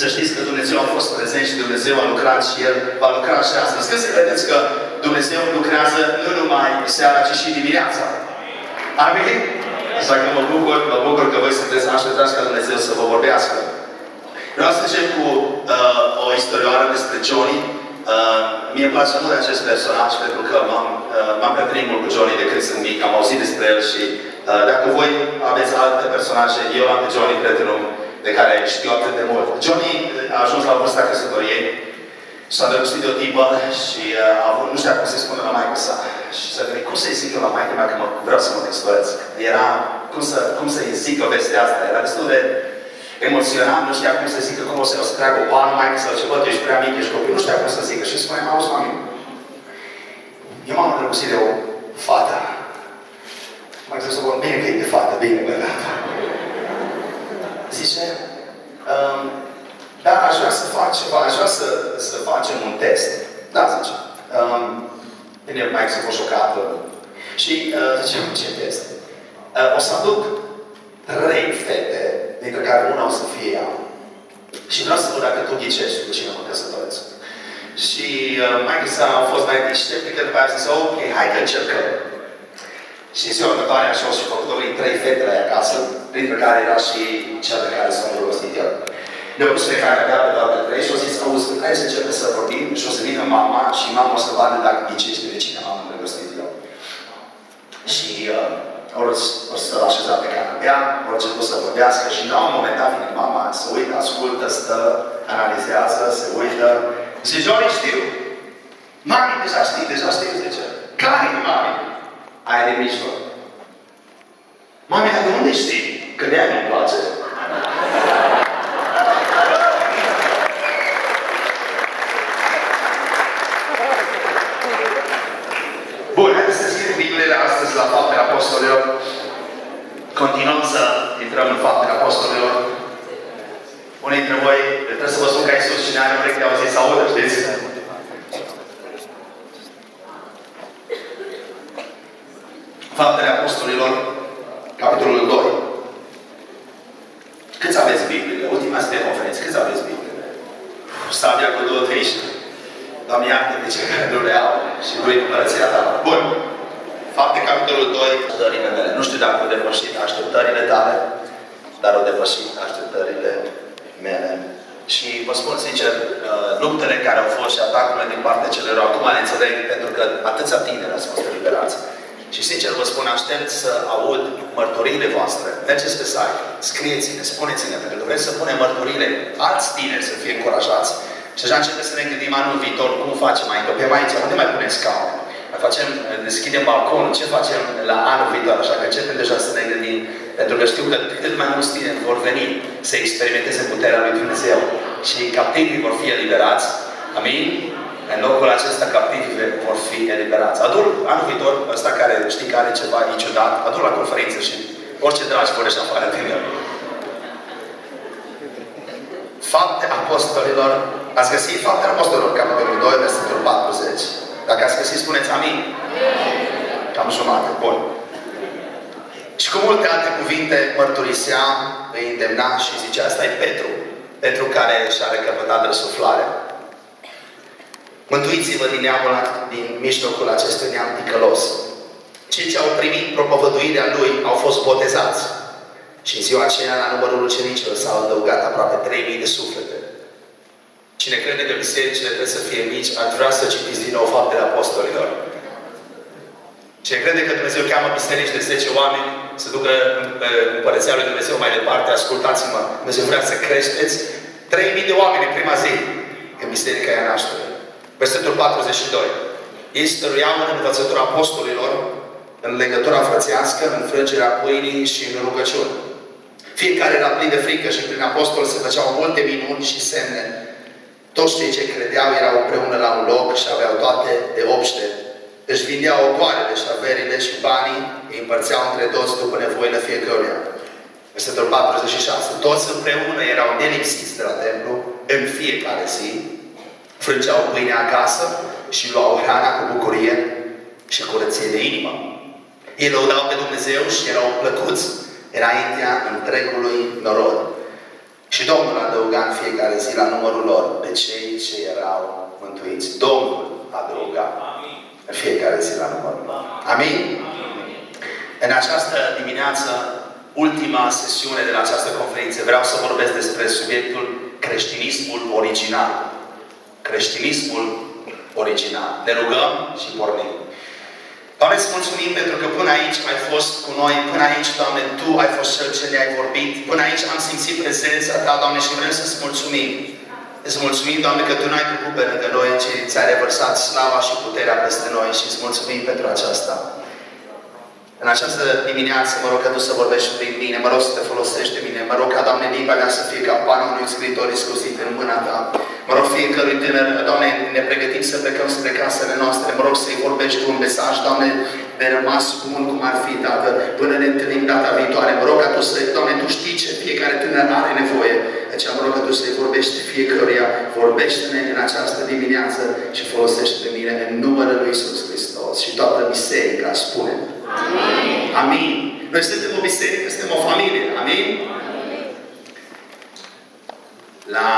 Să știți că Dumnezeu a fost prezent și Dumnezeu a lucrat și El va lucra și astăzi. Când să vedeți că Dumnezeu lucrează nu numai seara, ci și dimineața. Amin? Așa că mă bucur, mă bucur că voi sunteți așteptați ca Dumnezeu să vă vorbească. Vreau să încep cu uh, o istorioară despre Johnny. Uh, mie îmi place mult acest personaj pentru că m-am, uh, m-am prietenit mult cu Johnny de când sunt mic, am auzit despre el și uh, dacă voi aveți alte personaje, eu am pe Johnny, prietenul de care știu atât de mult. Johnny a ajuns la vârsta căsătoriei și s-a drăgostit de o tipă și uh, a avut, nu știa cum să-i spună la maică sa. Și s-a gândit, cum să-i zic eu la maică mea că mă, vreau să mă căsătoresc? Era, cum, să, cum să-i zică vestea asta? Era destul de emoționat, nu știa cum să zică, cum o să, o să treacă o bană mai sau ce, bă, tu ești prea mic, ești copil, nu știa cum să zică. Și spune, auzi, mami, eu m-am îndrăgostit de o fată. Mai trebuie să vă bine că e de fată, bine, bă, da. Zice, um, da, aș vrea să fac ceva, aș vrea să, să facem un test. Da, zice. Um, bine, mai să fost șocată. Și uh, zice, ce test? Uh, o să aduc trei fete, dintre care una o să fie ea. Și vreau să văd dacă tu ghicești cu cine mă căsătoresc. Și uh, mai s-a fost mai deșteptică, după aia a zis, ok, hai că încercăm. Și ziua următoare așa și făcut o trei fete la ea acasă, printre care era și cea de care s-a îndrăgostit el. Ne-au pus pe care avea pe toate trei și au zis, auzi, hai să începem să vorbim și o să vină mama și mama o să vadă dacă ghicește de cine m-am îndrăgostit eu. Și uh, o să așeza pe canapea, au început să vorbească și la un moment dat vine mama, se uită, ascultă, stă, analizează, se uită. Zice, Johnny, știu. Mami, deja știi, deja știu, zice. Care e mami? Aia de mijloc. Mami, dar de unde știi? Că de aia nu-mi place. Bun, haideți să deschidem Bibliile astăzi la Faptele Apostolilor. Continuăm să intrăm în Faptele Apostolilor. Unii dintre voi trebuie să vă spun că Iisus și ne-are urechi de auzit să audă, știți? Faptele Apostolilor, capitolul 2. Câți aveți Biblie? Ultima asta de conferință. Câți aveți Biblie? Sabia cu două triști. Doamne, iartă pe cei care nu le au și voi împărăția ta. Bun. Fapte capitolul 2, așteptările mele. Nu știu dacă au depășit așteptările tale, dar au depășit așteptările mele. Și vă spun sincer, uh, luptele care au fost și atacurile din partea celor acum le înțeleg pentru că atâția tineri ați fost eliberați. Și sincer vă spun, aștept să aud mărturiile voastre. Mergeți pe site, scrieți-ne, spuneți-ne, pentru că vrem să punem mărturiile alți tineri să fie încurajați. Și așa începem să ne gândim anul viitor, cum facem, mai încăpem aici, unde mai punem scaune? Mai facem, deschidem balconul, ce facem la anul viitor? Așa că începem deja să ne gândim, pentru că știu că cât mai mulți tineri vor veni să experimenteze puterea lui Dumnezeu și captivii vor fi eliberați. Amin? În locul acesta captivii vor fi eliberați. Adul anul viitor, ăsta care știi că are ceva niciodată, adul la conferință și orice dragi vor ieși afară din el. Fapte Apostolilor. Ați găsit Fapte Apostolilor, capitolul 2, versetul 40. Dacă ați găsit, spuneți amin. Cam jumate. Bun. Și cu multe alte cuvinte mărturisea, îi îndemna și zicea, asta e Petru. Petru care și-a recăpătat răsuflarea. Mântuiți-vă din neamul, din mijlocul acestui neam ticălos. Cei ce au primit propovăduirea lui au fost botezați. Și în ziua aceea, la numărul ucenicilor, s-au adăugat aproape 3.000 de suflete. Cine crede că bisericile trebuie să fie mici, ar vrea să citiți din nou faptele apostolilor. Cine crede că Dumnezeu cheamă biserici de 10 oameni să ducă împărăția lui Dumnezeu mai departe, ascultați-mă, Dumnezeu vrea să creșteți 3.000 de oameni în prima zi, când biserica e naștere. Versetul 42. Ei stăruiau în învățătura apostolilor, în legătura frățească, în frângerea pâinii și în rugăciuni. Fiecare era plin de frică și prin apostol se făceau multe minuni și semne. Toți cei ce credeau erau împreună la un loc și aveau toate de obște. Își vindeau ogoarele și averile și banii, îi împărțeau între toți după nevoile fiecăruia. Versetul 46. Toți împreună erau nelipsiți de la templu în fiecare zi, frângeau pâinea acasă și luau hrana cu bucurie și curăție de inimă. Ei lăudau pe Dumnezeu și erau plăcuți înaintea întregului norod. Și Domnul adăuga în fiecare zi la numărul lor pe cei ce erau mântuiți. Domnul adăuga în fiecare zi la numărul lor. Amin? În această dimineață, ultima sesiune de la această conferință, vreau să vorbesc despre subiectul creștinismul original. Creștinismul original. Ne rugăm și pornim. Doamne, îți mulțumim pentru că până aici ai fost cu noi, până aici, Doamne, Tu ai fost Cel ce ne-ai vorbit, până aici am simțit prezența Ta, Doamne, și vrem să-ți mulțumim. Îți mulțumim, Doamne, că Tu n-ai trecut pe lângă noi, ci ți-ai revărsat slava și puterea peste noi și îți mulțumim pentru aceasta. În această dimineață mă rog ca Tu să vorbești prin mine, mă rog să Te folosești de mine, mă rog ca, Doamne, limba mea să fie ca panul unui scriitor exclusiv în mâna Ta. Mă rog fiecărui tânăr, Doamne, ne pregătim să plecăm spre casele noastre, mă rog să-i vorbești cu un mesaj, Doamne, de rămas bun cum ar fi, Tată, până ne întâlnim data viitoare. Mă rog ca Tu să, Doamne, Tu știi ce fiecare tânăr are nevoie. Deci mă rog ca Tu să-i vorbești fiecăruia, vorbește-ne în această dimineață și folosește de mine în numele Lui Iisus Hristos. Și toată biserica spune. Amin. Amin. Noi suntem o biserică, suntem o familie. Amin? La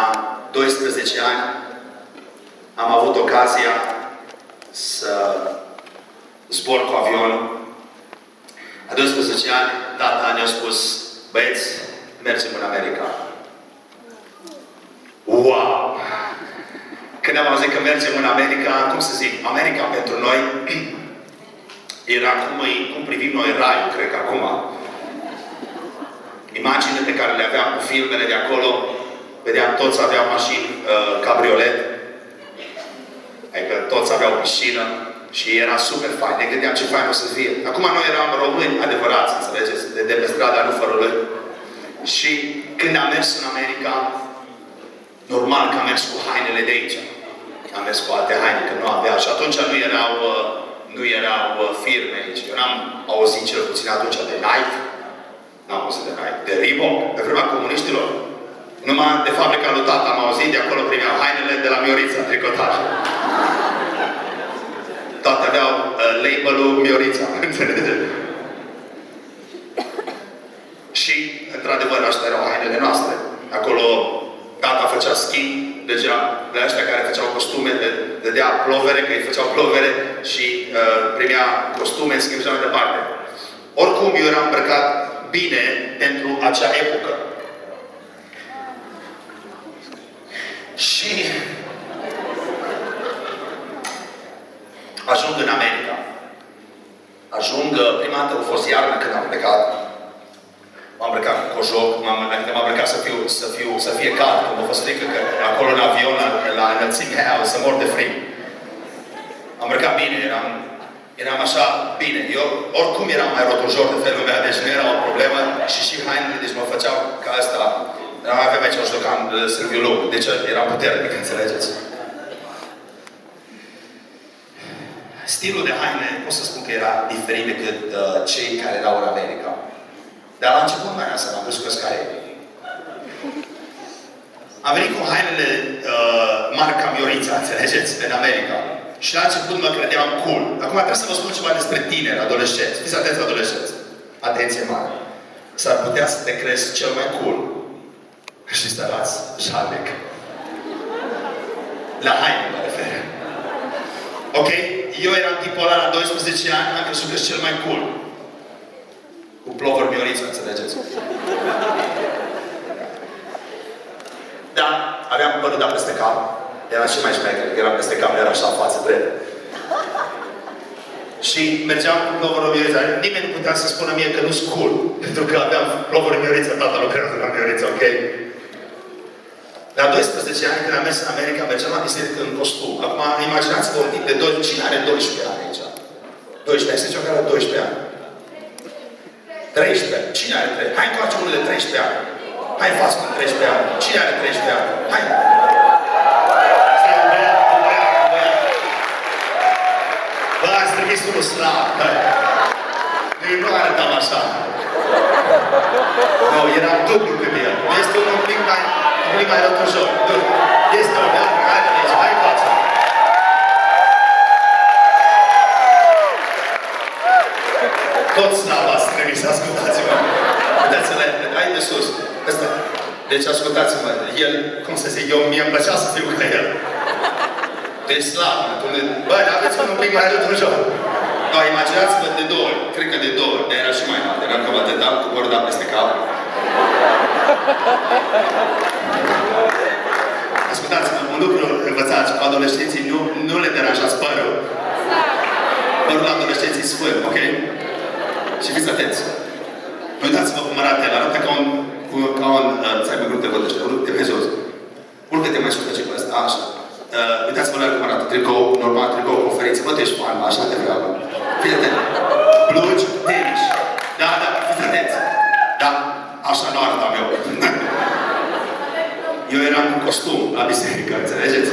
12 ani am avut ocazia să zbor cu avionul. La 12 ani, tata ne-a spus, băieți, mergem în America. Wow! Când am auzit că mergem în America, cum să zic, America pentru noi era cum, îi, cum privim noi raiul, cred că acum. Imaginile pe care le aveam cu filmele de acolo, vedeam toți aveau mașini uh, cabriolet, adică toți aveau piscină și era super fain. Ne gândeam ce fain o să fie. Acum noi eram români adevărați, înțelegeți, de, de pe strada Lufărului. Și când am mers în America, normal că am mers cu hainele de aici. Am mers cu alte haine, că nu avea. Și atunci nu erau, uh, nu erau uh, firme aici. Eu n-am auzit cel puțin atunci de Nike. N-am auzit de Nike. De Reebok, pe vremea comuniștilor. Numai de fabrica lui tata am auzit, de acolo primeau hainele de la Miorița, tricotaj. Toate aveau uh, label-ul Miorița, înțelegeți? Și, într-adevăr, astea erau hainele noastre. Acolo tata făcea schimb, deja de ăștia care făceau costume, de, dădea plovere, că îi făceau plovere și uh, primea costume, în schimb și mai departe. Oricum, eu eram îmbrăcat bine pentru acea epocă. Și ajung în America. Ajung, uh, prima dată a fost iarnă când am plecat. M-am îmbrăcat cu cojoc, m-am, adică m-am îmbrăcat să, fiu, să, fiu, să fie cald, când a fost frică că acolo în avion, la, la înălțimea aia, o să mor de frig. Am îmbrăcat bine, eram, eram așa bine. Eu oricum eram mai rotojor de felul meu, deci nu era o problemă și și hainele, deci mă făceau ca asta. Aveam aici un șlocan de Silviu Luc, deci eram puternic, înțelegeți? Stilul de haine, pot să spun că era diferit decât uh, cei care erau în America. Dar la început mai era să m-am dus cu scare. Am venit cu hainele uh, marca Miorița, înțelegeți, în America. Și la început mă credeam cool. Acum trebuie să vă spun ceva despre tineri, adolescenți. Fiți atenți, adolescenți. Atenție mare. S-ar putea să te crezi cel mai cool. Și să arăți jalnic. La haine mă refer. Ok? Eu eram tipul ăla la 12 ani, am crezut că cel mai cool. Cu plover mioriță, înțelegeți? Da, aveam părul dat peste cap. Era și mai șmecher, era peste cap, era așa în față drept. Și mergeam cu ploverul mioriță. Nimeni nu putea să spună mie că nu-s cool. Pentru că aveam ploverul mioriță, tata lucrează la mioriță, ok? La 12 ani, când am mers în America, mergeam la biserică în costum. Acum, imaginați-vă un tip de 12, cine are 12 ani aici? 12 ani, să care are 12 ani. 13. Cine are 13? Hai încoace unul de 13 ani. Hai în față cu 13 ani. Cine are 13 ani? Hai. Stai, un băiat, un băiat, un băiat. Bă, ați trimis unul slab. Eu nu arătam așa. Nu, era dublu pe mine. Este un pic mai, un pic mai rătujor. Este o băiat, hai de aici, hai în față. Toți slab ați trimis, ascultați-mă. Vedeți-le, hai de sus. Ăsta. Deci ascultați-mă, el, cum să zic, eu mi-am plăcea să fiu ca el. Deci slab, bă, aveți un pic mai rău joc. Da, imaginați-vă de două ori, cred că de două ori, era și mai mult, eram cam atât, cu borda peste cap. Ascultați-mă, un lucru învățați cu adolescenții, nu, nu le deranjați părul. Părul la adolescenții sfânt, ok? Și fiți atenți. Uitați-vă cum arată el, arată ca un, ca un, uh, să aibă grup de vădăște, grup de pe jos. Urcă-te mai sus pe ce ăsta, așa. Uh, uitați-vă la cum arată tricou, normal, tricou, conferință, bă, tu ești fan, așa te vreau. Fiți atenți. Blugi, tenis. Da, da, fiți atenți. Da, așa nu arătam eu. eu eram cu costum la biserică, înțelegeți?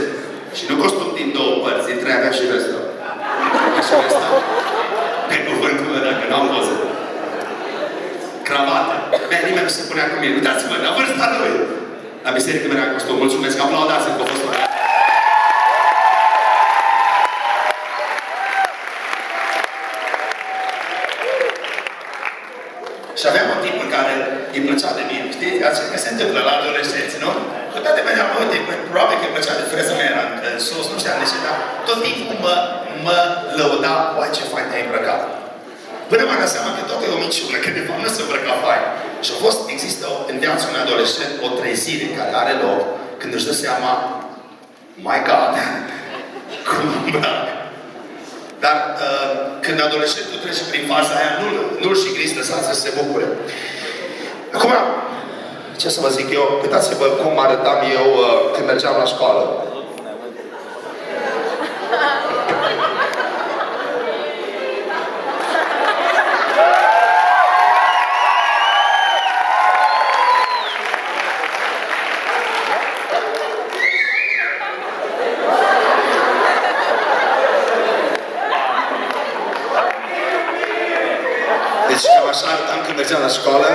Și nu costum din două părți, din trei avea și restul. Așa ăsta. Pe cuvântul meu, dacă n-am văzut. Cravată. Bine, nimeni nu se punea cu mine. Uitați-vă, la vârsta lui. La biserică mi-era costum. Mulțumesc, aplaudați-mi că a fost Și aveam un timp în care îi plăcea de mine. Știți? Asta că se întâmplă la adolescenți, nu? Cu toate veneam, uite, probabil că îi plăcea de freza mea, era sus, nu știam de ce, dar tot timpul mă, mă lăuda, oai ce fain te-ai îmbrăcat. Până m-am dat seama că tot e o minciună, că de fapt nu se îmbrăca fain. Și a fost, există în viața unui adolescent o trezire care are loc când își dă seama, my God, cum îmbrac. Dar uh, când adolescentul trece prin faza aia, nu, nu-l și gris lăsați să se bucure. Acum, ce să vă zic eu, uitați-vă cum arătam eu uh, când mergeam la școală. Mergeam la școală.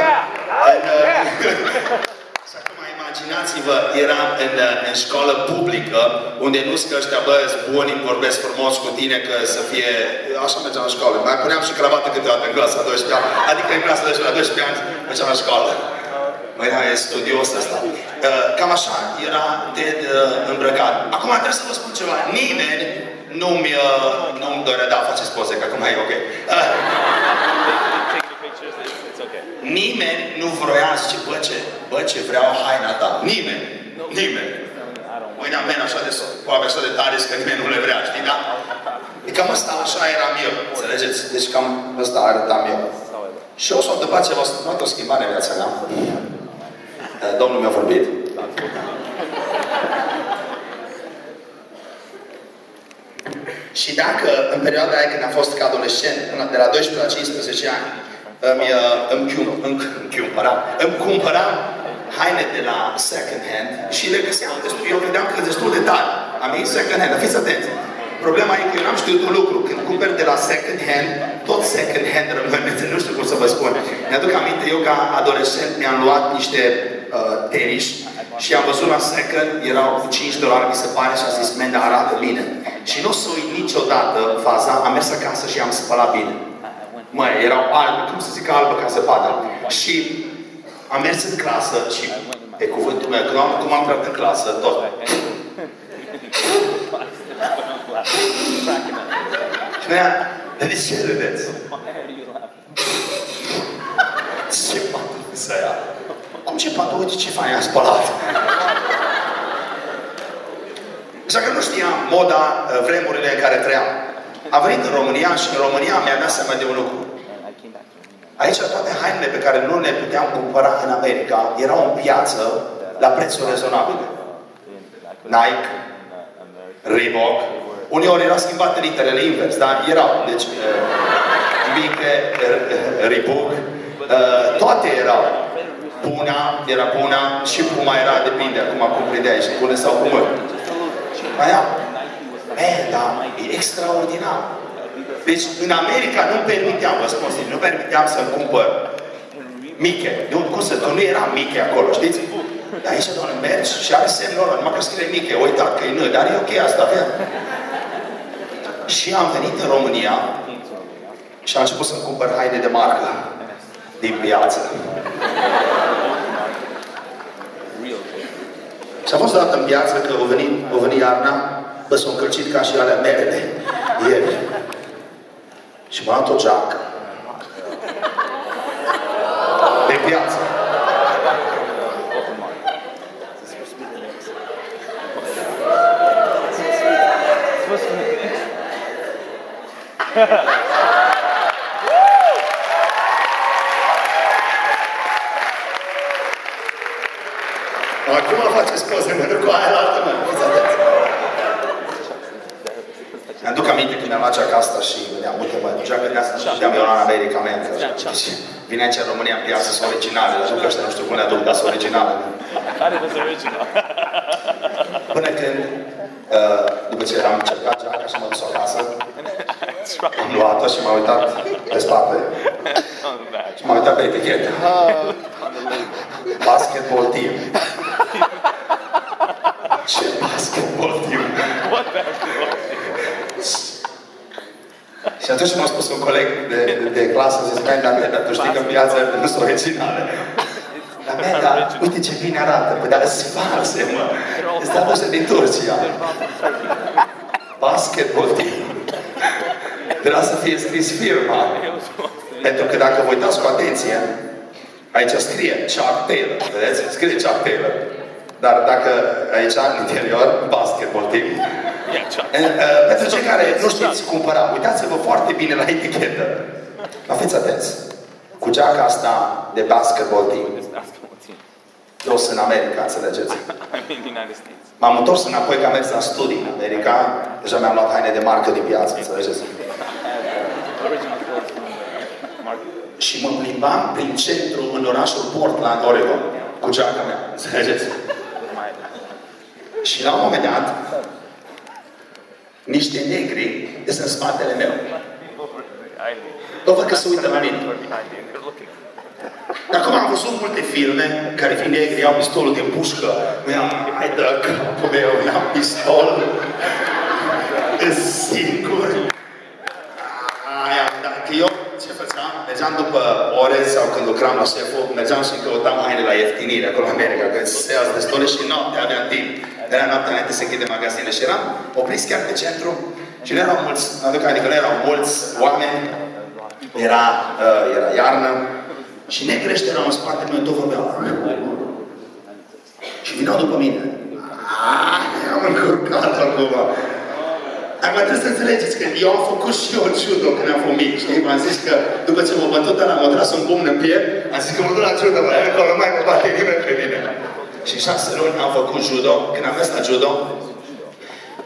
În, și acum imaginați-vă, eram în, în școală publică, unde nu sunt ăștia, bă, buni, vorbesc frumos cu tine, că să fie... Așa mergeam la școală. Mai puneam și cravată câteodată în clasa 12 ani. Adică în clasa 12, la 12 ani mergeam la școală. Măi, da, e studios ăsta. Uh, cam așa, era de uh, îmbrăcat. Acum trebuie să vă spun ceva. Nimeni nu-mi, uh, nu-mi dorea, da, faceți poze, că acum e ok. Uh, Nimeni nu vroia, zice, bă ce, bă ce vreau haina ta. Nimeni. Nimeni. Mâine am meni așa de sos, poate așa de tare, că nimeni nu le vrea, știi, da? E cam asta, așa eram eu, înțelegeți? Deci cam asta arătam eu. Și o să întâmplat ceva, nu o schimbare în viața mea. Eh, Domnul mi-a vorbit. Și dacă în perioada aia când am fost ca adolescent, de la 12 la 15 ani, îmi, uh, îmi, îmi, îmi cumpăram, îmi cumpăram haine de la second hand și le găseam destul, eu vedeam că destul de tare. Am zis second hand, fiți atenți. Problema e că eu n-am știut un lucru. Când cumperi de la second hand, tot second hand rămâne. Nu știu cum să vă spun. Mi-aduc aminte, eu ca adolescent mi-am luat niște uh, tenis și am văzut la second, erau 5 dolari, mi se pare, și am zis, men, arată bine. Și nu o să uit niciodată faza, am mers acasă și am spălat bine. Măi, erau albi, cum să zic albă ca zăpada. Și am mers în clasă și, pe cuvântul meu, când am, cum am intrat în clasă, tot. și noi de ce râdeți? Ce pantofi să ia? Cum ce pantofi? Ce fain a spălat? Așa că nu știam moda, vremurile în care trăiam. Am venit în România și în România mi-a dat seama de un lucru. Aici toate hainele pe care nu le puteam cumpăra în America erau în piață la prețuri rezonabile. Nike, Reebok, uneori erau schimbate literele invers, dar erau, deci, uh, mică, uh, Reebok, uh, toate erau. Puna, era Puna și Puma era, depinde acum cum prindeai, și Pune sau Puma. Aia, Man, da, e extraordinar. Deci în America nu permiteam, vă spun sincer, nu permiteam să-mi cumpăr Miche. Nu, cum să, că nu era Miche acolo, știți? Dar aici, doamne, mergi și are semnul ăla, numai că scrie Miche, uitat că e nu, dar e ok asta, avea. Și am venit în România și am început să-mi cumpăr haine de marcă din piață. Și a fost dată în piață că o venit, o venit iarna, bă, s-au încălcit ca și alea merele, ieri. Și m-a luat o geacă. Pe piață. Acum faceți poze, pentru că aia la altă mână. Mi-aduc aminte când mi-am luat geaca asta și vedeam, uite mă, geaca din asta și am eu la America, man, că deci, vine aici în România în piață, sunt originale, dar că ăștia nu știu cum le aduc, dar sunt originale. Care sunt original? Până când, uh, după ce am încercat geaca și m-am dus acasă, am luat-o și m-am uitat pe spate și m-am uitat pe etichetă. Basketball team. Ce basketball team? Și atunci m-a spus un coleg de, de, de clasă, zis, mai dar, dar tu știi că în piață nu sunt originale. Dar, mea, dar, uite ce bine arată. Păi, dar sunt false, mă. Sunt aduse din Turcia. Basketball team. Trebuia să fie scris firma. Pentru că dacă vă uitați cu atenție, aici scrie Chuck Taylor. Vedeți? Scrie Chuck Taylor. Dar dacă aici, în interior, basketball team. Uh, pentru cei care nu știți cumpăra, uitați-vă foarte bine la etichetă. Ma fiți atenți. Cu geaca asta de basketball team, dus în America, înțelegeți? M-am întors înapoi că am mers la studii în America. Deja mi-am luat haine de marcă din piață, înțelegeți? Și mă plimbam prin centru în orașul Portland, Oregon, cu geaca mea, înțelegeți? Și la un moment dat, niște negri sunt în spatele meu. Bă, văd că se uită la mine. Dar acum am văzut multe filme care fiind negri au pistolul de pușcă. Mi-am, hai dă capul meu, mi-am pistol. E singur. Aia, dacă eu ce făceam? Mergeam după ore sau când lucram la șeful, mergeam și căutam haine la ieftinire acolo în America, că se ia destule și noaptea aveam timp. Era noaptea înainte să închide magazine și eram oprit chiar pe centru și nu erau mulți, aduc adică nu erau mulți oameni, era, uh, era iarnă și negrește erau în spatele meu, tot vorbeau. Și vineau după mine. Ah, am încurcat acum. Acum trebuie să înțelegeți că eu am făcut și eu judo când am fost mic, știi? M-am zis că după ce m-a bătut ăla, m-a tras un pumn în piept, am zis că mă duc la judo, bă, acolo mai mă bate nimeni pe mine. Și șase luni am făcut judo. Când am mers la judo,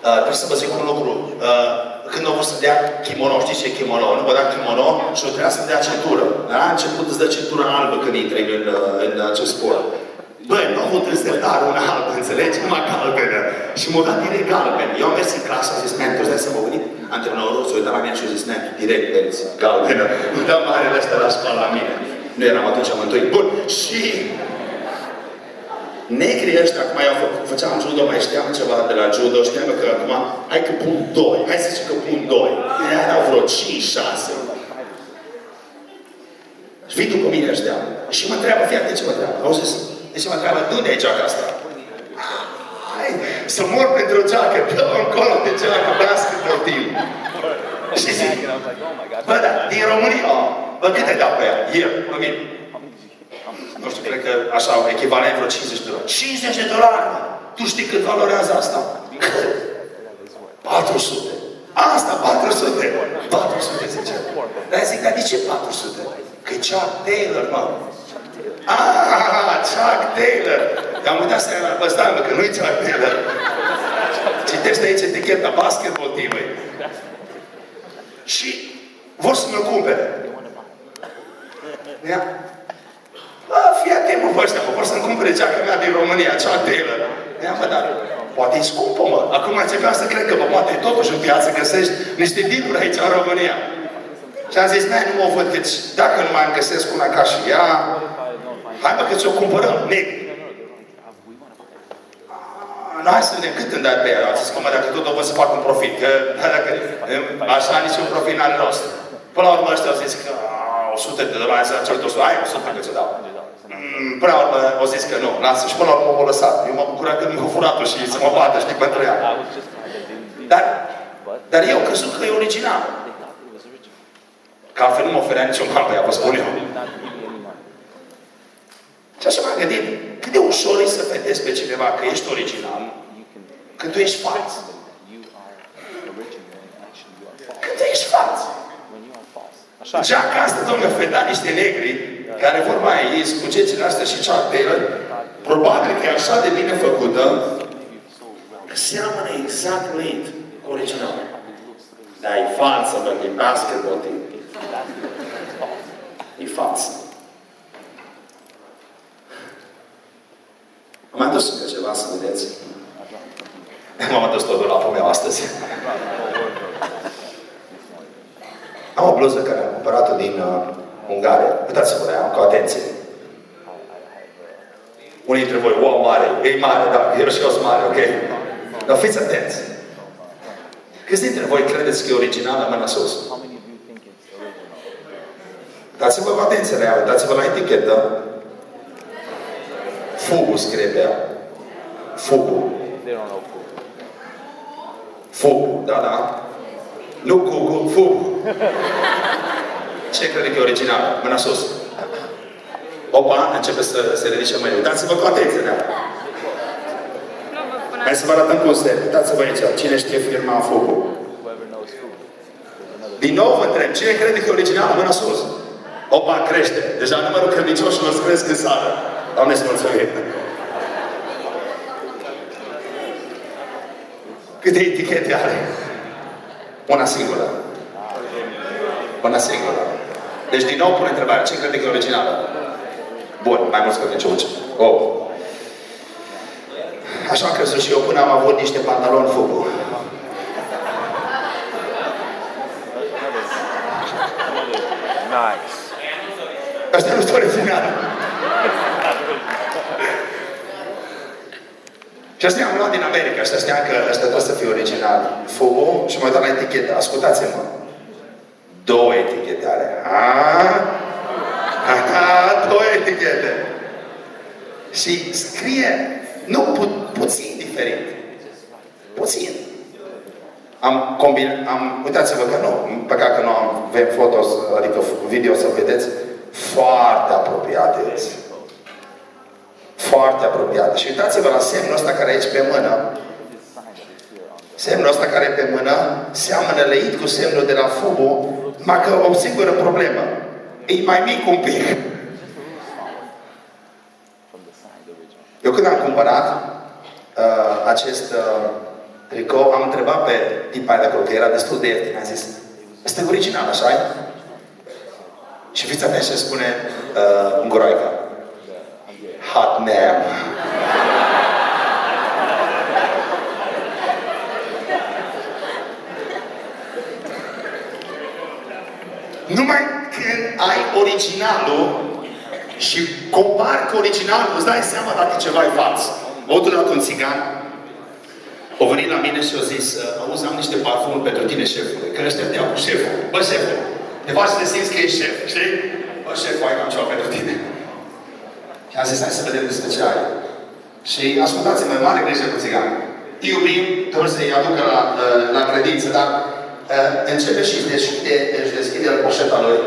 uh, trebuie să vă zic un lucru. Uh, când au vrut să dea kimono, știți ce e kimono? Nu vă da kimono și o trebuia să dea centură. La început îți dă centură albă când intri în, în acest sport. Băi, nu au avut însertar un alb, înțelegi? Numai galbenă. Și m-a dat direct galben. Eu am mers în clasă, am zis, man, tu îți dai să mă gândit? Antrenorul s-a uitat la mine și a zis, man, direct mergi, galbenă. Nu dau marele ăsta la școală la mine. Nu eram atunci amândoi. Bun. Și negrii ăștia, acum eu făceam judo, mai știam ceva de la judo, știam că acum, hai că pun doi, hai să zicem că pun doi. Erau vreo 5-6. Și vin după mine ăștia și mă întreabă, fii atent ce mă întreabă. Au zis, deci mă întreabă, de unde e geaca asta? Hai, să mor pentru o geacă, dă încolo de geacă, basketball team. Și zic, bă, da, din România, bă, câte dau pe ea? Eu, pe mine. Nu știu, cred că așa, echivalent vreo 50 de dolari. 50 de dolari, mă! Tu știi cât valorează asta? 400. Asta, 400. 400, zice. Dar zic, dar de ce 400? Că e Chuck Taylor, mă. Ah, Chuck Taylor. Am uitat să ia pe ăsta, mă, că nu-i Chuck Taylor. Citește aici eticheta basketball team Și vor să mă cumpere. Ia. Bă, fii atent, mă, ăștia, mă, vor să-mi cumpere geaca mea din România, Chuck Taylor. Ia, mă, dar poate e scumpă, mă. Acum începeam să cred că, bă, poate totuși în piață găsești niște dealuri aici în România. Și am zis, n nu mă văd, căci dacă nu mai îmi găsesc una ca și ea, hai mă că ți-o cumpărăm, negru. Nu, hai să vedem cât îmi dai pe ea. Am zis că, mă, dacă tot o văd să fac un profit, că dacă așa niciun profit n-are rost. Până la urmă ăștia au zis că 100 de dolari, să încerc 100, ai 100 că ți-o dau. Mm, până la urmă o zis că nu, lasă. Și până la urmă o lăsat. Eu m-am bucurat că mi-a furat-o și să mă bată, știi, pentru ea. I was just kind of didn't, didn't Dar, but dar eu am crezut că e original. they thought it was original. Că altfel nu mă oferea niciun bani pe ea, vă spun eu. They did not give me any money. Și așa m-am gândit, cât de ușor e să vedezi pe cineva că ești original, You can când tu ești fals. somebody that you are original and actually you are false. Când tu ești fals. When you are false. Așa. Deja că asta, domnule, feta niște negri care vor mai ies cu cețile astea și ceartele, probabil că e așa de bine făcută, So well. seamănă exact lent cu original. Dar e falsă, bă, e basketball team. E falsă. Am mai adus încă ceva să vedeți. M-am adus totul la meu astăzi. Am o bluză care am cumpărat-o din uh, Ungaria. Uitați-vă la ea, cu atenție. Unii dintre voi, wow, mare, e mare, da, eu și eu sunt mare, ok? Dar fiți atenți. Câți dintre voi credeți că e originală mâna sus? How many of you think it's original? Dați-vă cu atenție la ea, uitați-vă la etichetă. Fugu scrie pe ea. Fugu. They don't know who. Fugu, da, da. Nu cugu, fugu. Ce crede că e original? Mâna sus. Opa, începe să se ridice mai Uitați-vă cu atenție la ea. Hai să vă arătăm cum se. Uitați-vă aici. Cine știe firma Fugu? Whoever knows who. There's another. Din nou vă întreb, cine crede că e original? Mâna sus. Opa, crește. Deja numărul credincioșilor cresc în sală. Doamne să mulțumim. Câte etichete are? Una singură. Una singură. Deci din nou pune întrebarea, cine crede că e originală? Bun, mai mulți credincioși. Oh. Așa am crezut și eu până am avut niște pantaloni fugu. Nice. Asta nu sunt original. Și astea am luat din America și astea că ăsta trebuie să fie original. Fugu și mă uitam la etichetă. Ascultați-mă. Două etichete are. A? A, două etichete. Și scrie, nu pu puțin diferit. Puțin. Am combinat, am, uitați-vă că nu, păcat că nu am, avem fotos, adică video să vedeți, foarte apropiate. sunt. Foarte apropiate. Și uitați-vă la semnul ăsta care e aici pe mână. Semnul ăsta care e pe mână seamănă leit cu semnul de la Fubu, numai că o singură problemă. E mai mic un pic. From the side original. Eu când am cumpărat uh, acest uh, tricou, am întrebat pe tipa de acolo, că era destul de ieftin, am zis, ăsta e original, așa -i? Și fiți atenți ce spune uh, Ngoroica. Hot damn. Numai când ai originalul și compari cu originalul, îți dai seama dacă ceva e fals. Mă uit odată un țigan, o venit la mine și a zis, auzi, am niște parfumuri pentru tine, șefule. Că ăștia te cu șeful. Bă, șeful, te faci să te simți că ești șef, știi? Bă, șeful, ai cam ceva pentru tine. Și am zis, hai să vedem despre ce ai. Și ascultați-mă, mare grijă cu țigan. Îi iubim, trebuie să-i aducă la, la credință, dar uh, începe și își deschide, își deschide poșeta lui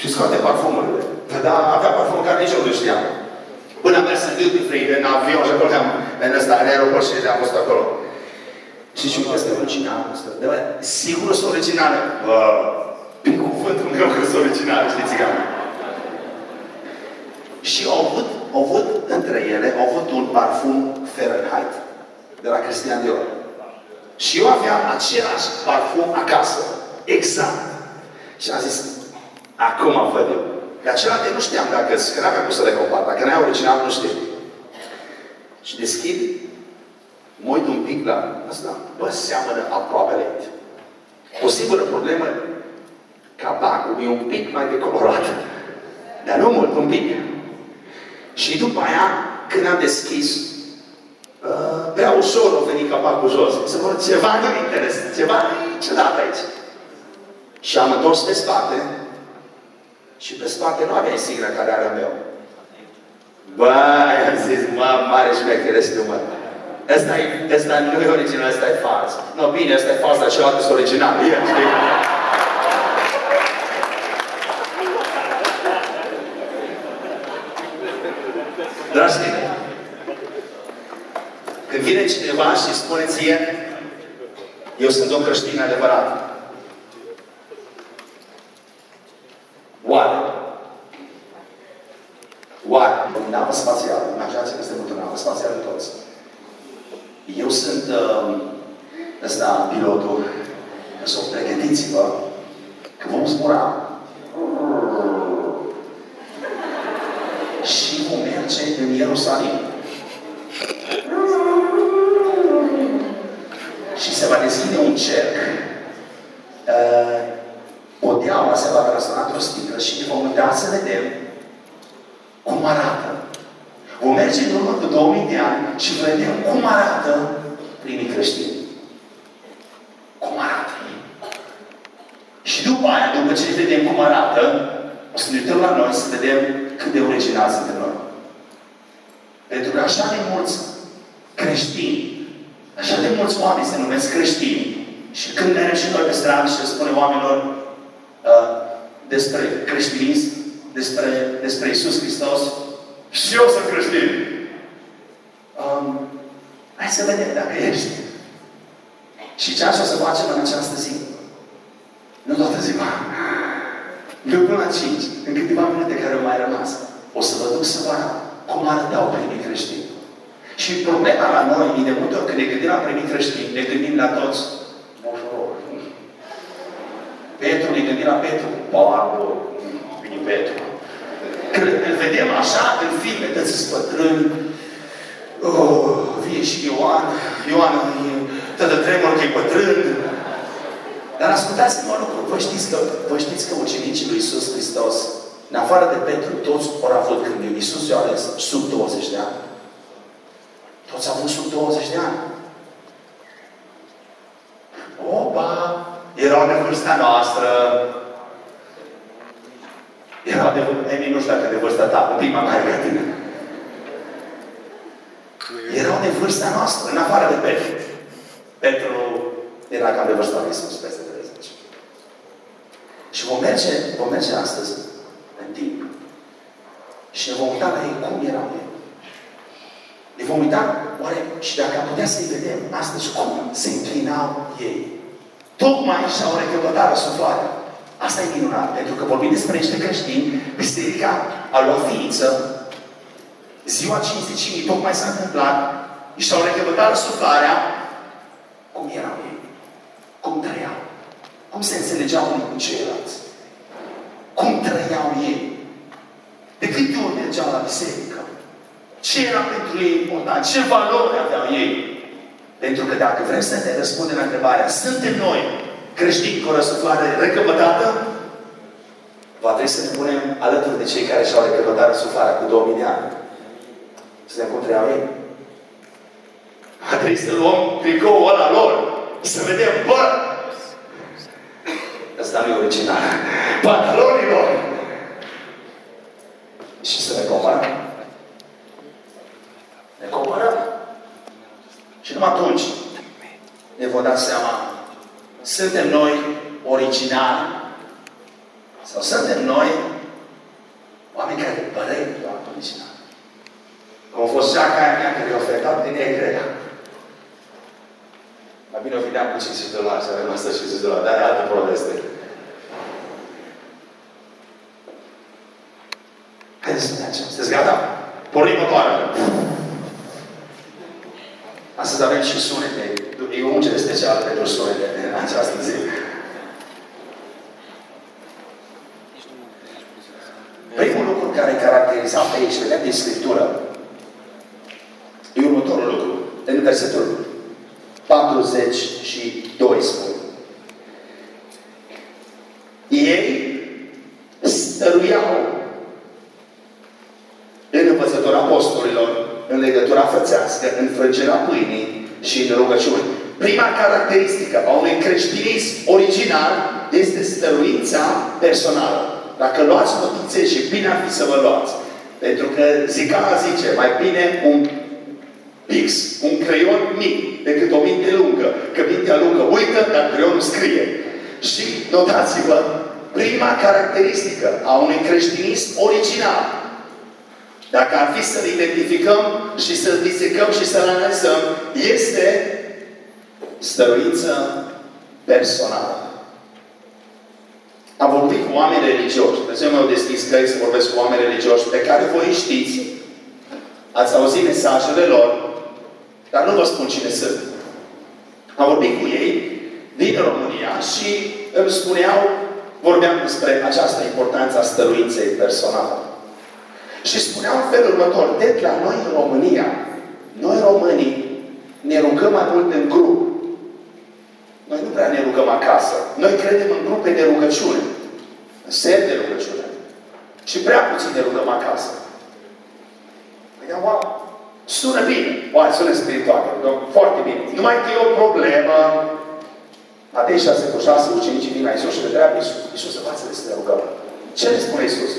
și scoate parfumurile. Da, avea parfumul care nici eu nu știam. Până am mers în duty free, în avion și acolo am, în ăsta, în aeroport și am fost acolo. Și zice, uite, este original. Asta. De bă, sigur sunt originale. Bă, pe cuvântul meu că sunt originale, știți că Și au avut, au avut între ele, au avut un parfum Fahrenheit de la Christian Dior. Și eu aveam același parfum acasă. Exact. Și am zis, acum văd eu. Că acela de nu știam dacă, că n-aveam cum să le compar. Dacă n-ai original, nu știu. Și deschid, mă uit un pic la asta, bă, seamănă aproape lent. O singură problemă, capacul e un pic mai decolorat. Dar nu mult, un pic. Și după aia, când am deschis, uh, prea ușor a venit capacul jos. Să văd ceva nu interes, ceva ciudat aici. Și am întors pe spate și pe spate nu avea insignia care are a meu. Bă, am zis, mă, mare șmecher este mă. Ăsta, e, ăsta nu e original, ăsta e fals. No, bine, ăsta e fals, dar celălalt este original. E, știi? Dragi tineri, când vine cineva și spune ție, eu sunt un creștin adevărat. Oare? Oare? În navă spațială, imaginați că suntem într-o navă spațială toți. Eu sunt uh, ăsta, pilotul, să pregătiți-vă că vom zbura. Și vom merge în Ierusalim. și se va deschide un cerc, uh, podeaua se va transforma într-o sticlă și vom uita să vedem cum arată. Vom merge în urmă cu 2000 de ani și vedem cum arată primii creștini. Cum arată ei. Și după aia, după ce vedem cum arată, o să ne uităm la noi să vedem cât de original suntem noi. Pentru că așa de mulți creștini Așa de mulți oameni se numesc creștini. Și când mergem și noi pe stradă și spunem oamenilor uh, despre creștinism, despre, despre Isus Hristos, și eu sunt creștin. Um, hai să vedem dacă ești. Și ce așa să facem în această zi? Nu toată ziua. Nu până la 5, în câteva minute care au mai rămas, o să vă duc să vă cum arătau primii creștini. Și problema la noi, de multe ori, când ne gândim la primii creștini, ne gândim la toți moșorori. Petru, ne gândim la Petru, Paul, vine Petru. Când îl vedem așa în filme, tăți bătrâni, oh, vine și Ioan, Ioan, tătă tremur că e bătrân. Dar ascultați-mă lucru, vă știți că, vă știți că ucenicii lui Iisus Hristos, în afară de Petru, toți au avut când Iisus i-a ales sub 20 de ani. Toți au avut sub 20 de ani. Opa! Erau de vârsta noastră. Erau de vârsta, Emi, nu știu dacă de vârsta ta, un pic mai mare ca tine. Erau de vârsta noastră, în afară de Petru. Petru era cam de vârsta lui Iisus, peste 30. Și vom merge, vom merge astăzi în timp. Și ne vom uita la ei cum erau ei. Ne vom uita, oare, și dacă am putea să-i vedem astăzi cum se înclinau ei. Tocmai și-au recăpătat răsuflarea. Asta e minunat, pentru că vorbim despre niște creștini, biserica a luat ființă, ziua cinzicimii tocmai s-a întâmplat, și-au recăpătat răsuflarea, cum erau ei, cum trăiau, cum se înțelegeau unii cu ceilalți, cum trăiau ei, de câte ori mergeau la biserică, ce era pentru ei important? Ce valori aveau ei? Pentru că dacă vrem să ne răspundem la întrebarea, suntem noi creștini cu o răsuflare recăpătată? Va trebui să ne punem alături de cei care și-au recăpătat răsuflarea cu 2000 de ani. Să ne cum trăiau ei. Va trebui să luăm tricoul ăla lor. Să vedem, bă, Asta nu e original. Pantalonii lor. Și să ne comparăm. Ne comparăm. Și numai atunci ne vom da seama suntem noi originali sau suntem noi oameni care părem doar originali. Cum a fost cea care mea care i-a ofertat din Egrea. Mai bine o vedeam cu 50 de dolari, să avem asta 50 de dolari, dar e altă poveste. Haideți să mergem. Sunteți gata? Pornim motoarele. Astăzi avem și sunete. E o ungere specială pentru sunete în această zi. Primul lucru care caracteriza pe aici, vedem din Scriptură, e următorul lucru. În versetul 42 spune. Ei stăruiau în învățătura apostolilor, în legătura frățească, în frângerea pâinii și în rugăciuni. Prima caracteristică a unui creștinism original este stăruința personală. Dacă luați notițe și bine ar fi să vă luați. Pentru că Zicana zice, mai bine un pix, un creion mic, decât o minte lungă. Că mintea lungă uită, dar creionul scrie. Și notați-vă, prima caracteristică a unui creștinism original, dacă ar fi să-l identificăm și să-l disecăm și să-l analizăm, este stăruință personală. Am vorbit cu oameni religioși. De exemplu, au deschis căi să vorbesc cu oameni religioși pe care voi știți. Ați auzit mesajele lor, dar nu vă spun cine sunt. Am vorbit cu ei din România și îmi spuneau, vorbeam despre această importanță a stăruinței personale. Și spuneau în felul următor, de la noi în România, noi românii ne rugăm mai mult în grup. Noi nu prea ne rugăm acasă. Noi credem în grupe de rugăciune. În set de rugăciune. Și prea puțin ne rugăm acasă. Păi, wow, sună bine. Oare sună spiritual. Foarte bine. Numai că e o problemă. Matei 6 cu 6, ucenicii vin la Iisus și le întreabă Iisus. Iisus, învață-le să ne rugăm. Ce le spune Iisus?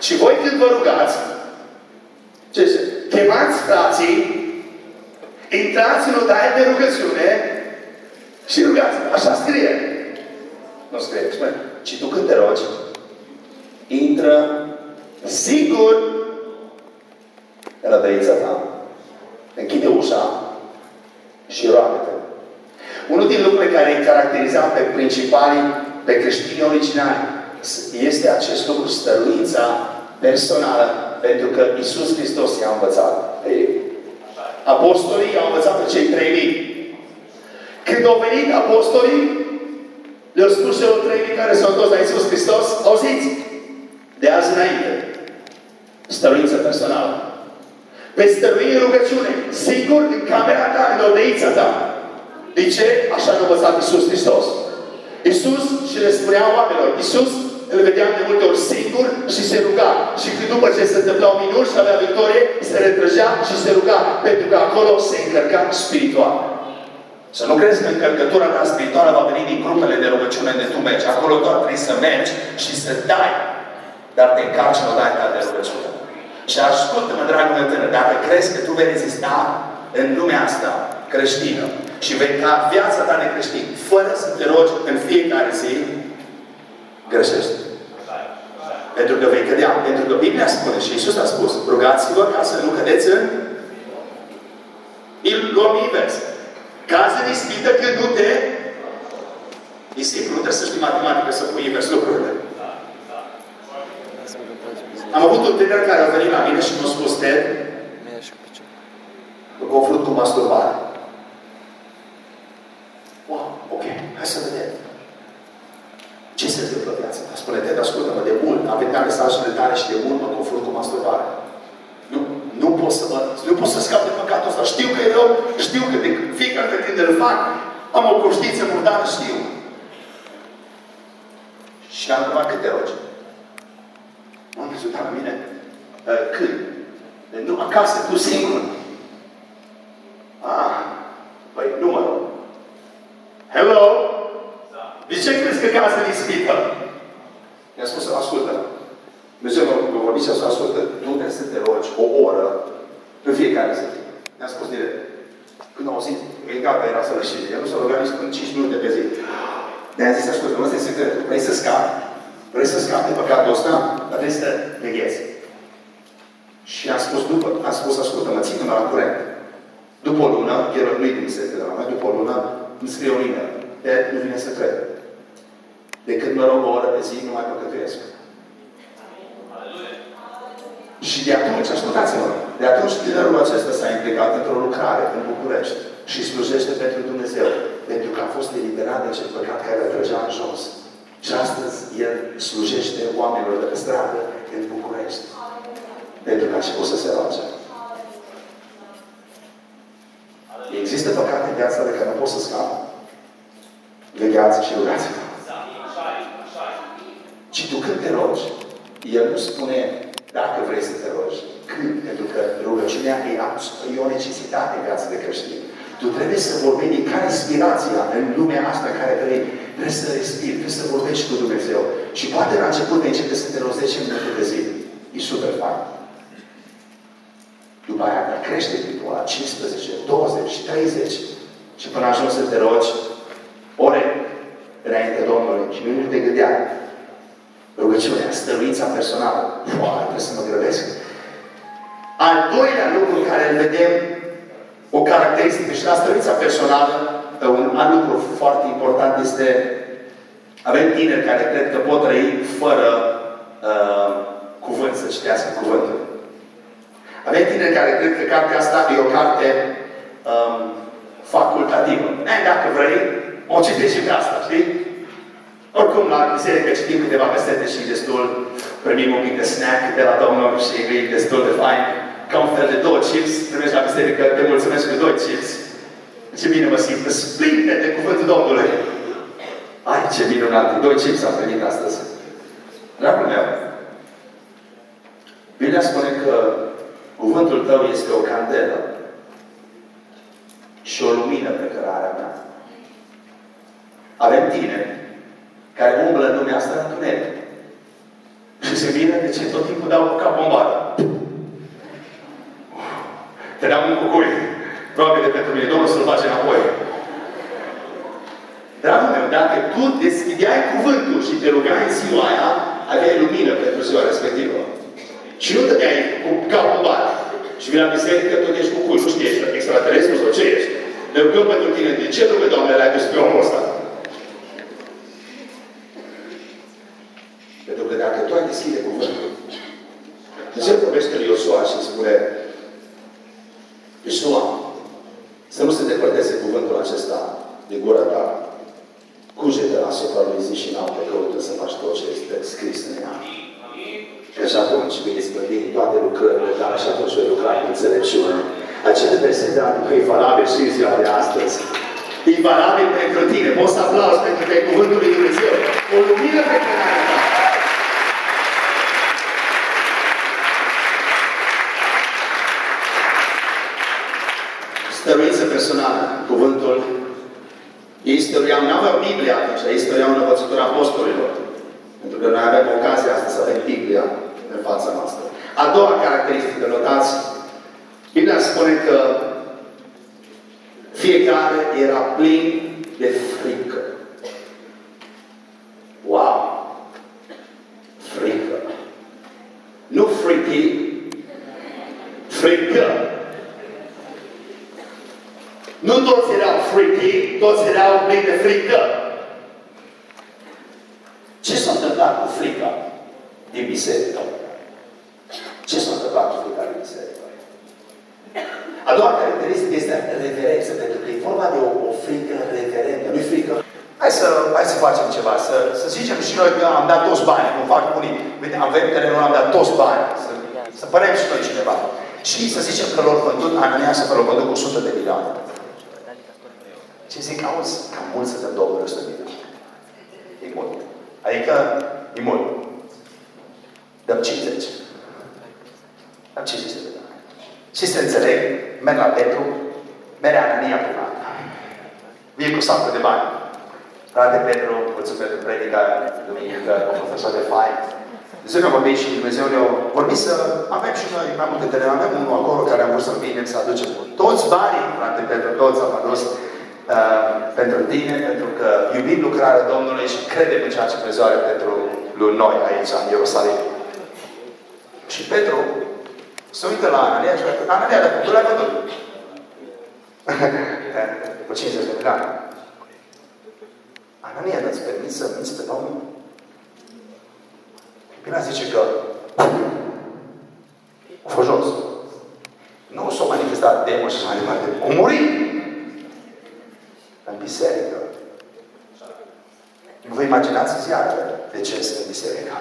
Și voi când vă rugați, ce zice? Chemați frații, intrați în odaie de rugăciune și rugați. Așa scrie. Nu scrie. Spune. Ci tu când te rogi, intră sigur în rădăița ta. Închide ușa și roagă-te. Unul din lucrurile care îi caracteriza pe principalii, pe creștinii originali, este acest lucru, stăruința personală, pentru că Isus Hristos i-a învățat pe ei. Apostolii i-au învățat pe cei trei mii. Când au venit apostolii, le-au spus celor trei mii care s-au dus la Isus Hristos, auziți, de azi înainte, stăruință personală. Veți stărui în rugăciune, sigur, în camera ta, în odeița ta. De ce? Așa a învățat Isus Hristos. Isus și le spunea oamenilor, Isus îl vedeam de multe ori singur și se ruga. Și când după ce se întâmplau minuni și avea victorie, se retrăgea și se ruga. Pentru că acolo se încărca spiritual. Să nu crezi că încărcătura ta spirituală va veni din grupele de rugăciune de tu mergi. Acolo doar trebuie să mergi și să dai. Dar te încarci în odaia ta de rugăciune. Și ascultă-mă, dragul meu tânăr, dacă crezi că tu vei rezista în lumea asta creștină și vei ca viața ta de creștin, fără să te rogi în fiecare zi, greșești. Pentru că vei cădea. Pentru că Biblia spune și Iisus a spus, rugați-vă ca să nu cădeți în îl luăm invers. Cază de ispită când nu te E simplu, nu trebuie să știi matematică să pui invers lucrurile. Am avut un tânăr care a venit la mine și mi-a spus, Ted, mă confrunt cu masturbare. Wow, ok, hai să vedem. Ce se întâmplă în viața ta? Spune, Ted, ascultă-mă, de mult am venit la mesajele tale și de mult mă confrunt cu masturbare. Nu, nu pot să mă, nu pot să scap de păcatul ăsta. Știu că e rău, știu că de fiecare dată când îl fac, am o conștiință murdară, știu. Și am întrebat cât te rogi. M-am văzut la mine. Uh, când? Nu, acasă, tu singur. Ah, păi nu mă rog. Hello? De ce crezi că casă e ispită? Mi-a spus, ascultă. Dumnezeu mă vorbi și să ascultă. Tu trebuie să te rogi o oră în fiecare zi. Mi-a spus direct. Când am auzit, e gata, era sălășire. El nu s-a rugat nici în 5 minute pe zi. De-aia zis, ascultă, ăsta e secretul. Vrei să scapi? Vrei să scapi de păcatul ăsta? Dar trebuie să veghezi. Și am spus, după, am spus, ascultă, mă țin la curent. După o lună, el nu-i din secret de la mea, după o lună, îmi scrie o linie. De nu vine să cred. De când mă rog o oră pe zi, nu mai păcătuiesc. Și de atunci, ascultați-mă, de atunci tinerul acesta s-a implicat într-o lucrare în București și slujește pentru Dumnezeu. Pentru că a fost eliberat de acel păcat care îl trăgea în jos. Și astăzi el slujește oamenilor de pe stradă în București. Pentru că a început să se roage. Există păcate în viața de care nu pot să scap. Vegheați și rugați-vă. Ci tu când te rogi, El nu spune dacă vrei să te rogi. Când? Pentru că rugăciunea e, e o necesitate în viața de creștin. Tu trebuie să vorbești care inspirația în lumea asta în care trăi. Trebuie să respiri, trebuie să vorbești cu Dumnezeu. Și poate la început de începe să te rogi 10 minute de zi. E super fain. După aia crește tipul la 15, 20, 30 și până ajungi să te rogi ore înainte Domnului și nu te gândea. Rugăciunea, stăruința personală. Wow, trebuie să mă grăbesc. Al doilea lucru care îl vedem, o caracteristică și la stăruința personală, un alt lucru foarte important este avem tineri care cred că pot trăi fără uh, cuvânt, să citească cuvântul. Avem tineri care cred că cartea asta e o carte um, facultativă. E, dacă vrei, o citești și pe asta, știi? Oricum, la biserică citim câteva versete și destul, primim un pic de snack de la Domnul și e destul de fain. Ca un fel de două chips, primești la biserică, te mulțumesc cu două chips. Ce bine mă simt, splinte de cuvântul Domnului. Ai, ce minunat, doi chips am venit astăzi. Dragul meu, Biblia spune că cuvântul tău este o candelă și o lumină pe cărarea mea. Avem tineri care umblă în lumea asta în întuneric. Și se vine de ce tot timpul dau ca bombardă. Te dau un cucui. Roagă de pentru mine, Domnul să-l face înapoi. Dragul meu, dacă tu deschideai cuvântul și te rugai în ziua aia, aveai lumină pentru ziua respectivă. Și nu dădeai cu capul bat. Și vine la biserică, tot ești cu cui, nu știi, ești extraterestru sau ce ești. Ne rugăm pentru tine. De ce rugă, Doamne, l-ai dus pe omul ăsta? Pentru că dacă tu ai deschide cuvântul, Dumnezeu vorbește lui Iosua și spune, Iosua, să nu se depărteze cuvântul acesta de gura ta. Cujete asupra lui zi și noapte, căută să faci tot ce este scris în ea. Că și atunci vei izbăvi toate lucrările, dar și atunci vei lucra cu înțelepciune. Acele versete că e valabil și în ziua de astăzi. E valabil pentru tine. Poți să aplauzi pentru că e cuvântul lui Dumnezeu. O lumină pe care ta. Stăruință personală. Cuvântul ei stăruiau, nu aveau Biblia atunci, ei stăruiau în învățătura apostolilor. Pentru că noi avem ocazia asta să avem Biblia în fața noastră. A doua caracteristică, notați, Biblia spune că fiecare era plin de frică. Satan am vrut să vinem, să aducem toți banii, frate Petru, toți am adus uh, pentru tine, pentru că iubim lucrarea Domnului și credem în ceea ce Dumnezeu are pentru lui noi aici, în Ierusalim. Și Petru se uită la Anania și spune, Anania, dar tu l-ai văzut? Cu 50 de milioane. Anania, nu-ți permis să minți pe Domnul? Bine zice că a fost jos. Nu s-a manifestat demon și mai departe. A murit. În biserică. Nu vă imaginați ziară de ce este în biserică.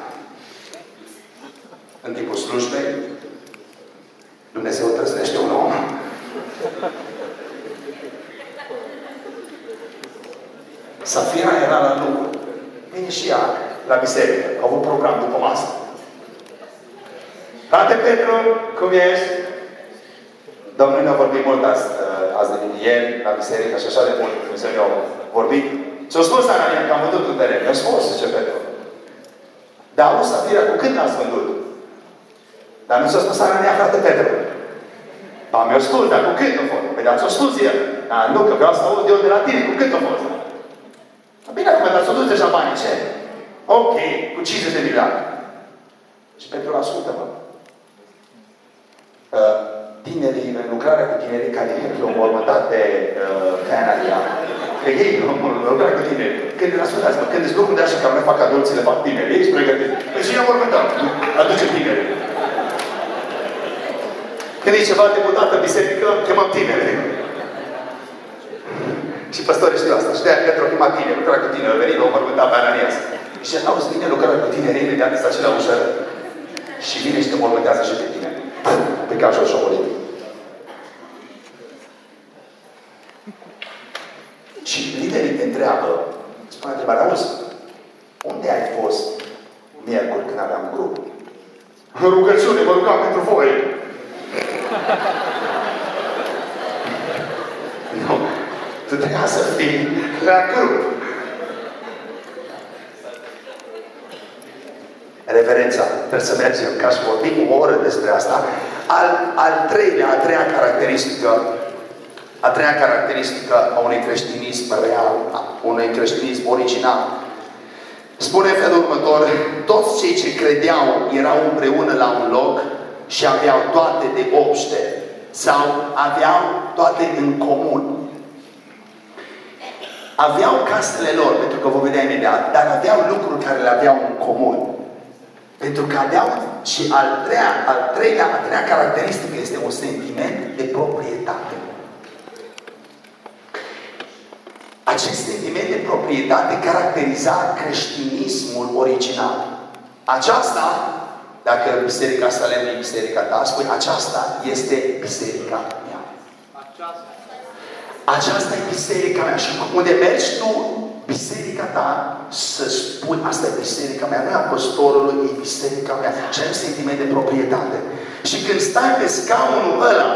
În timpul slujbei, Dumnezeu trăznește un om. Safira era la lucru. Vine și ea la biserică. Au avut program după masă. Frate Petru, cum ești? Domnul ne-a vorbit mult azi, uh, azi de ieri, la biserică și așa de mult. Dumnezeu ne-a vorbit. Și-a spus Anania că am vândut un teren. I-a spus, zice Petru. Dar auzi, Safira, cu cât l-ați vândut? Dar nu s-a spus să în ea, frate Petru. Ba, mi-a spus, dar cu cât a fost? Păi, dar ți-a spus el. Dar nu, că vreau să aud eu de la tine, cu cât a fost? Bine, acum, dar s-a dus deja banii, ce? Ok, cu 50 de milioane. Și Petru ascultă-mă. Uh, tinerii, în lucrarea cu tinerii care au mormântat pe uh, Canadia, că ei lucrarea cu tineri. Când îți ascultați-mă, când îți lucruri de așa că nu fac adulții, le fac tineri, ei sunt pregătiți. Păi și eu mormântat, aduce tineri. Când e ceva deputat în biserică, chemăm tineri. Și păstorii știu asta. Și de-aia Petru chema tineri, lucra cu tineri, venit, o mormântat pe Ananias. Și auzi, vine lucrarea cu tineri, imediat este acela ușă. Și vine și te mormântează și pe tine. Pe ca și-o șobolit. Și liderii te întreabă, spune întrebarea, auzi, unde ai fost miercuri când aveam grup? În rugăciune, mă rugam pentru voi. nu. Tu trebuia să fii la grup. Reverența. Trebuie să mergem ca să vorbim o oră despre asta. Al, al treilea, a treia caracteristică a treia caracteristică a unui creștinism real, a unui creștinism original. Spune în felul următor, toți cei ce credeau erau împreună la un loc și aveau toate de obște sau aveau toate în comun. Aveau casele lor, pentru că vă vedea imediat, dar aveau lucruri care le aveau în comun. Pentru că aveau și al treia, al treilea, a treia caracteristică este un sentiment de proprietate. Acest sentiment de proprietate caracteriza creștinismul original. Aceasta, dacă biserica Salem e biserica ta, spui, aceasta este biserica mea. Aceasta e biserica mea. Și unde mergi tu, biserica ta, să spui, asta e biserica mea, nu e apostolului, e biserica mea. Și ai un sentiment de proprietate. Și când stai pe scaunul ăla,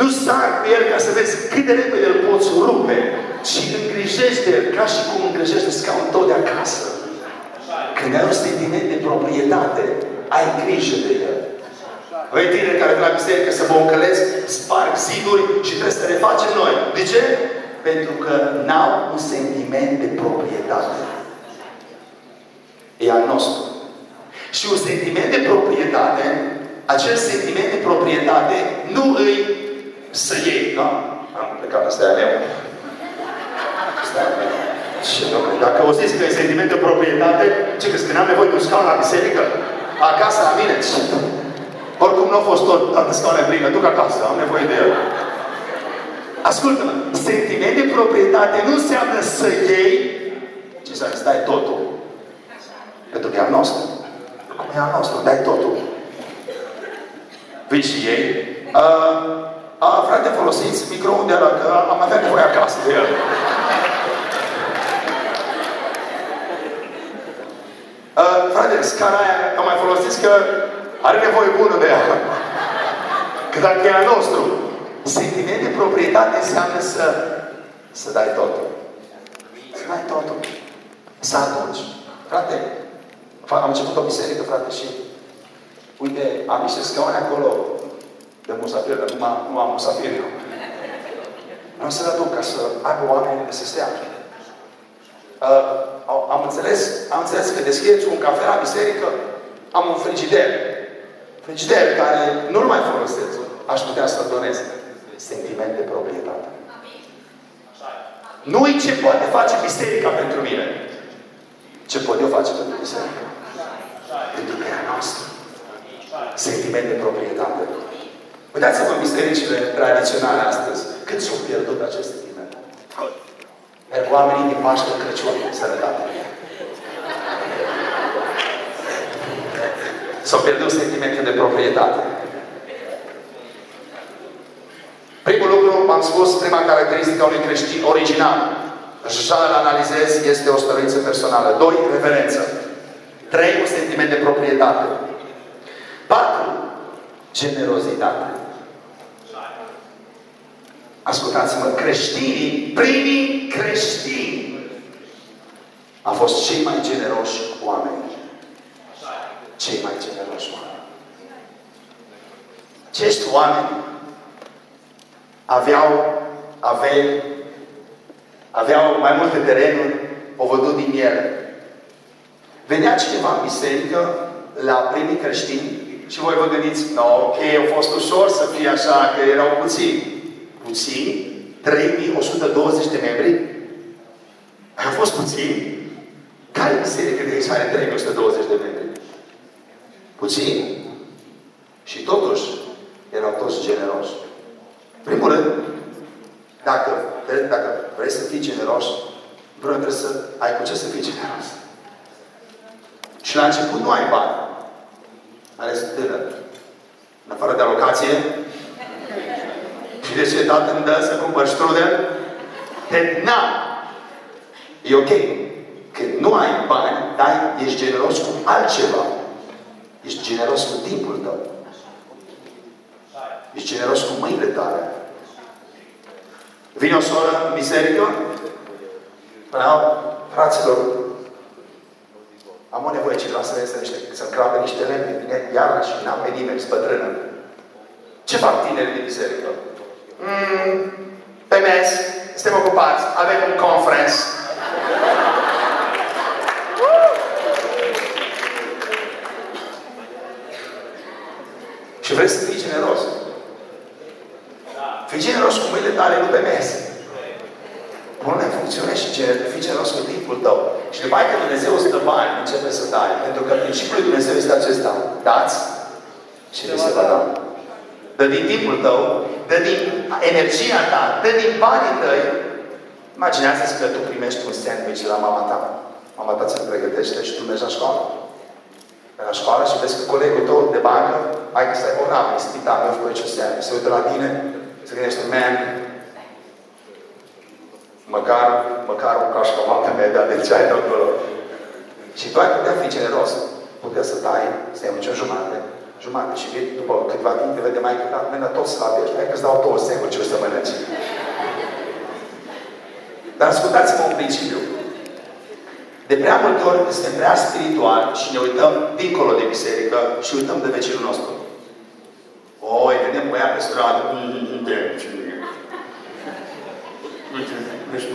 nu stai cu el ca să vezi cât de repede îl poți rupe, ci îngrijește el ca și cum îngrijește scaunul tău de acasă. Când ai un sentiment de proprietate, ai grijă de el. Voi tine care vin la biserică să vă încălesc, sparg ziduri și trebuie să le facem noi. De ce? Pentru că n-au un sentiment de proprietate. E al nostru. Și un sentiment de proprietate, acel sentiment de proprietate nu îi să iei, da? Am plecat, asta e meu. Asta e meu. Și domnule, dacă o zici că e sentiment de proprietate, ce crezi, că n-am nevoie de un scaun la biserică? Acasă la mine? Oricum nu a fost tot toate scaune pline, duc acasă, am nevoie de el. Ascultă-mă, sentiment de proprietate nu înseamnă să iei, ci să stai totul. Pentru că e al nostru. Cum e al nostru, dai totul. Vii și ei. Uh, a, frate, folosiți microunde ăla, că am avea nevoie acasă de el. Uh, frate, scara aia am mai folosit că are nevoie bună de ea. Că dacă e al nostru, sentiment de proprietate înseamnă să, să dai totul. Să dai totul. Să aduci. Frate, am început o biserică, frate, și uite, am niște scaune acolo de musafir, dar nu am, nu am musafir eu. Am să le aduc ca să aibă oameni să stea. Uh, am înțeles, am înțeles că deschideți un cafea la biserică, am un frigider. Frigider care nu-l mai folosesc. Aș putea să-l donez. Sentiment de proprietate. nu ce poate face biserica pentru mine. Ce pot eu face pentru biserică? Pentru că e a noastră. Sentiment de proprietate. Uitați-vă în bisericile tradiționale astăzi. Cât s-au pierdut acest sentiment? Merg oamenii din Paște în Crăciun, sănătate. S-au pierdut sentimentul de proprietate. Primul lucru, am spus, prima caracteristică a unui creștin original. Și așa îl analizez, este o stăruință personală. Doi, reverență. Trei, un sentiment de proprietate. Patru, generozitate. Ascultați-mă, creștinii, primii creștini, au fost cei mai generoși oameni. Cei mai generoși oameni. Acești oameni aveau averi, aveau mai multe terenuri, o vădut din ele. Venea cineva în biserică la primii creștini și voi vă gândiți, no, ok, a fost ușor să fie așa, că erau puțini. Puțini? 3120 de membri? A fost puțini? Care biserică de aici are 3120 de membri? Puțini. Și totuși, erau toți generoși. Primul rând, dacă, dacă vrei să fii generos, vreau trebuie să ai cu ce să fii generos. Și la început nu ai bani. Ales tânăr. În afară de alocație. Și de ce tatăl îmi dă să cumpăr strudel? na. E ok. Când nu ai bani, dai, ești generos cu altceva. Ești generos cu timpul tău. Ești generos cu mâinile tale. Vine o soră în biserică, spuneau, fraților, am o nevoie cineva să iese niște, să crape niște lemne, vine iarna și n-am pe nimeni, sunt bătrână. Ce fac tinerii din biserică? Mm, pe mes, suntem ocupați, avem un conference. și vreți să fii generos. Fii generos cu mâinile tale, nu pe mes. Pune în funcțiune și fii generos cu timpul tău. Și după aceea că Dumnezeu îți dă bani, începe să dai. Pentru că principiul lui Dumnezeu este acesta. Dați și vi se va da. Dă din timpul tău, dă din energia ta, dă din banii tăi. Imaginează-ți că tu primești un sandwich la mama ta. Mama ta ți-l pregătește și tu mergi la școală. la școală și vezi că colegul tău de bancă, hai că stai o ramă, spital, nu făcut nicio sandwich. Se uită la tine, se gândește, man, măcar, măcar o cașcavalcă mi-ai dat de ceai de acolo. Și tu ai putea fi generos. Putea să tai, să iei o jumătate, jumătate. Și după câteva timp te vede mai că da, tot slabești. Hai că-ți dau două ce o să mănânci. Dar ascultați-mă un principiu. De prea multe ori suntem prea spirituali și ne uităm dincolo de biserică și uităm de vecinul nostru. Oi, vedem pe ea pe stradă. Deci,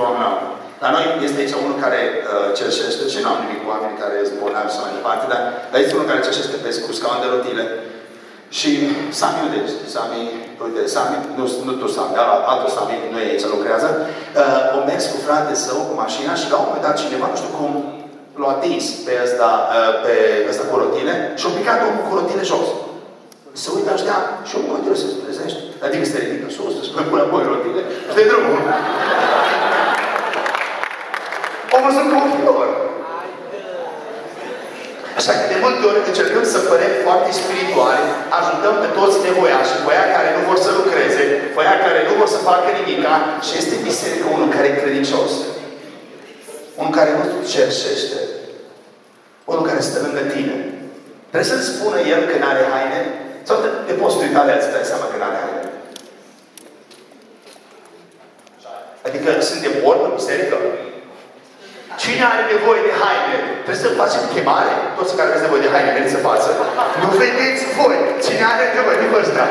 doamna. La noi este aici unul care uh, cerșește, și nu am nimic cu oamenii care sunt bolnavi sau mai departe, dar, dar este unul care cerșește pe cu scaun de rotile. Și Sami unde ești? Sami, uite, Sami, nu, nu tu Sami, dar altul Sami, nu e aici, lucrează. Uh, o mers cu frate său cu mașina și la un moment dat cineva, nu știu cum, l-a atins pe ăsta, uh, pe ăsta cu rotile și a picat omul cu rotile jos. Se uită ăștia și omul continuă să se trezește. Adică se ridică sus, se spune până apoi rotile și de drumul. Omul sunt copilor. Așa că de multe ori încercăm să părem foarte spirituali, ajutăm pe toți nevoiași, pe aia care nu vor să lucreze, pe aia care nu vor să facă nimica și este biserică unul care e credincios. Unul care nu cerșește. Unul care stă lângă tine. Trebuie să-ți spună el că n-are haine? Sau te, te poți uita la el să dai seama că n-are haine? Adică suntem ori în biserică? Cine are nevoie de haine? Trebuie să facem chemare. Toți care aveți nevoie de haine, veniți să față. Nu vedeți voi. Cine are nevoie de ăsta?